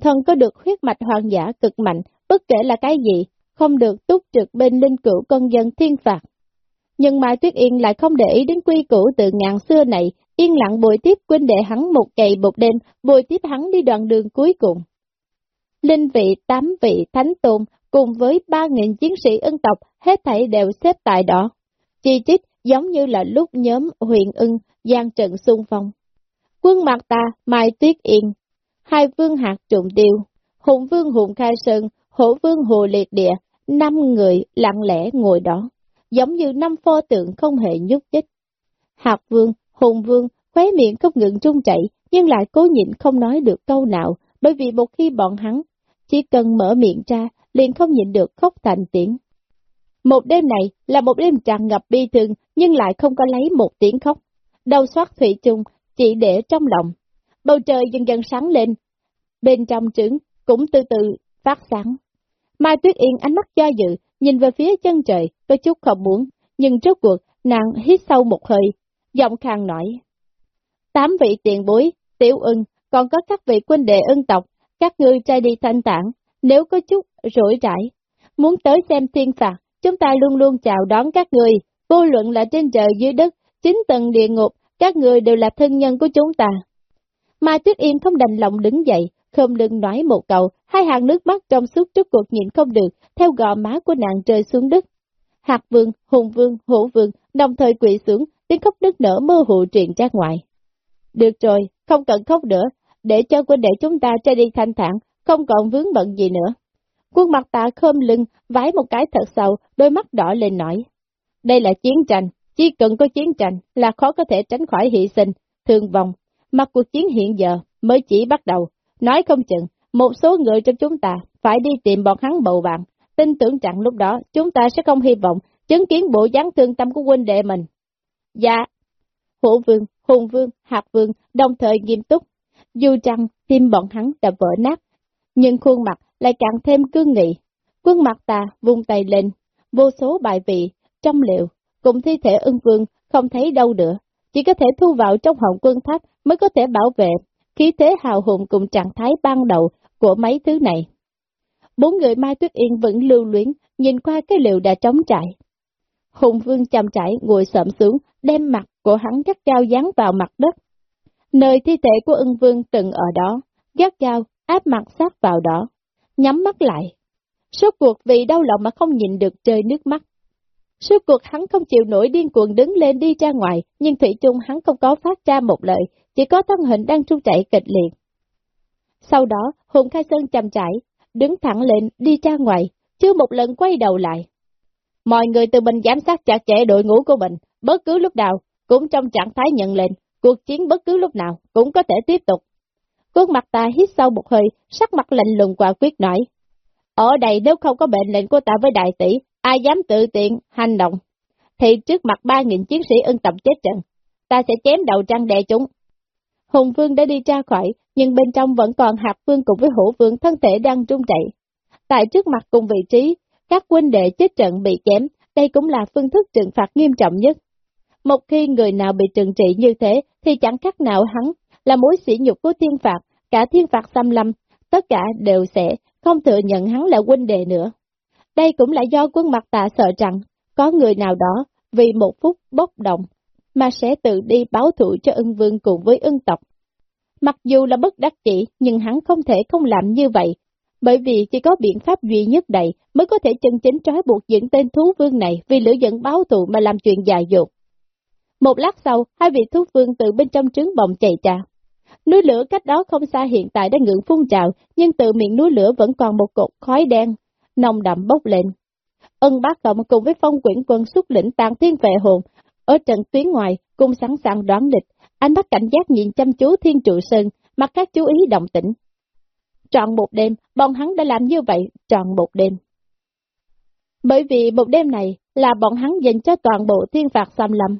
[SPEAKER 1] thần có được huyết mạch hoàng giả cực mạnh, bất kể là cái gì, không được túc trực bên linh cửu con dân thiên phạt. Nhưng Mai Tuyết Yên lại không để ý đến quy củ từ ngàn xưa này, yên lặng bồi tiếp quân đệ hắn một ngày một đêm, bồi tiếp hắn đi đoạn đường cuối cùng. Linh vị, tám vị, thánh tôn, cùng với ba nghìn chiến sĩ ân tộc, hết thảy đều xếp tại đó. Chi chít giống như là lúc nhóm huyền ưng, gian trận xung phong. Quân mặt ta, Mai Tuyết Yên, hai vương hạt trụng tiêu, hùng vương hùng khai sơn, hổ vương hồ liệt địa, năm người lặng lẽ ngồi đó, giống như năm pho tượng không hề nhúc nhích. Hạt vương, hùng vương, khóe miệng không ngừng trung chảy, nhưng lại cố nhịn không nói được câu nào, bởi vì một khi bọn hắn chỉ cần mở miệng ra, liền không nhịn được khóc thành tiếng. Một đêm này là một đêm tràn ngập bi thương, nhưng lại không có lấy một tiếng khóc. Đầu xoát thủy chung, chỉ để trong lòng. Bầu trời dần dần sáng lên, bên trong trứng cũng từ từ phát sáng. Mai Tuyết Yên ánh mắt do dự, nhìn về phía chân trời, có chút không muốn, nhưng trước cuộc, nàng hít sâu một hơi, giọng khang nói. Tám vị tiền bối, tiểu ưng, còn có các vị quân đệ ưng tộc, các ngươi trai đi thanh tản, nếu có chút rủi rãi, muốn tới xem thiên phạt, chúng ta luôn luôn chào đón các người, vô luận là trên trời dưới đất, chính tầng địa ngục, các người đều là thân nhân của chúng ta. Mai Tuyết Yên không đành lòng đứng dậy, không lưng nói một câu, hai hàng nước mắt trong suốt trước cuộc nhịn không được, theo gò má của nàng rơi xuống đất. Hạt vương, hùng vương, hổ vương, đồng thời quỵ xuống, tiếng khóc nức nở mơ hồ truyền ra ngoài. Được rồi, không cần khóc nữa, để cho quân đệ chúng ta ra đi thanh thản, không còn vướng bận gì nữa. Quân mặt tạ khom lưng, vái một cái thật sâu, đôi mắt đỏ lên nói. Đây là chiến tranh, chỉ cần có chiến tranh là khó có thể tránh khỏi hy sinh, thương vong. Mặt cuộc chiến hiện giờ mới chỉ bắt đầu, nói không chừng, một số người trong chúng ta phải đi tìm bọn hắn bầu bạn, tin tưởng rằng lúc đó chúng ta sẽ không hy vọng chứng kiến bộ dáng thương tâm của huynh đệ mình. Dạ, hổ vương, hùng vương, hạt vương đồng thời nghiêm túc, dù rằng tim bọn hắn đã vỡ nát, nhưng khuôn mặt lại càng thêm cương nghị. Quân mặt ta vung tay lên, vô số bài vị, trong liệu, cùng thi thể ưng vương không thấy đâu nữa, chỉ có thể thu vào trong họng quân tháp mới có thể bảo vệ khí thế hào hùng cùng trạng thái ban đầu của mấy thứ này. Bốn người Mai Tuyết Yên vẫn lưu luyến, nhìn qua cái liều đã trống trải. Hùng vương chăm trải ngồi sợm xuống, đem mặt của hắn gắt cao dán vào mặt đất. Nơi thi thể của ưng vương từng ở đó, gắt cao, áp mặt sát vào đó, nhắm mắt lại. Số cuộc vì đau lòng mà không nhìn được rơi nước mắt. Suốt cuộc hắn không chịu nổi điên cuồng đứng lên đi ra ngoài, nhưng Thủy chung hắn không có phát ra một lời, chỉ có thân hình đang trung chạy kịch liệt. Sau đó, Hùng Khai Sơn chậm chảy, đứng thẳng lên đi ra ngoài, chưa một lần quay đầu lại. Mọi người từ mình giám sát chặt chẽ đội ngũ của mình, bất cứ lúc nào, cũng trong trạng thái nhận lệnh, cuộc chiến bất cứ lúc nào cũng có thể tiếp tục. Khuôn mặt ta hít sâu một hơi, sắc mặt lạnh lùng quả quyết nói. Ở đây nếu không có bệnh lệnh của ta với đại tỷ, ai dám tự tiện, hành động, thì trước mặt ba nghìn chiến sĩ ân tập chết trận, ta sẽ chém đầu trăng đè chúng. Hùng Vương đã đi ra khỏi, nhưng bên trong vẫn còn Hạc vương cùng với hổ vương thân thể đang trung chạy. Tại trước mặt cùng vị trí, các quân đệ chết trận bị chém, đây cũng là phương thức trừng phạt nghiêm trọng nhất. Một khi người nào bị trừng trị như thế, thì chẳng khác nào hắn là mối sỉ nhục của thiên phạt, cả thiên phạt xâm lâm, tất cả đều sẽ không thừa nhận hắn là huynh đệ nữa. Đây cũng là do quân mặt tạ sợ rằng, có người nào đó vì một phút bốc động, mà sẽ tự đi báo thù cho ưng vương cùng với ưng tộc. Mặc dù là bất đắc chỉ, nhưng hắn không thể không làm như vậy, bởi vì chỉ có biện pháp duy nhất này mới có thể chân chính trói buộc những tên thú vương này vì lửa giận báo thù mà làm chuyện dài dột. Một lát sau, hai vị thú vương từ bên trong trứng bồng chạy ra. Núi lửa cách đó không xa hiện tại đã ngưỡng phun trào, nhưng từ miệng núi lửa vẫn còn một cột khói đen, nồng đậm bốc lên. Ân bác cộng cùng với phong quyển quân xuất lĩnh tàn thiên vệ hồn, ở trận tuyến ngoài, cùng sẵn sàng đoán địch, anh bắt cảnh giác nhìn chăm chú thiên trụ sơn, mặt các chú ý động tĩnh. trọn một đêm, bọn hắn đã làm như vậy trọn một đêm. Bởi vì một đêm này là bọn hắn dành cho toàn bộ thiên phạt xâm lâm.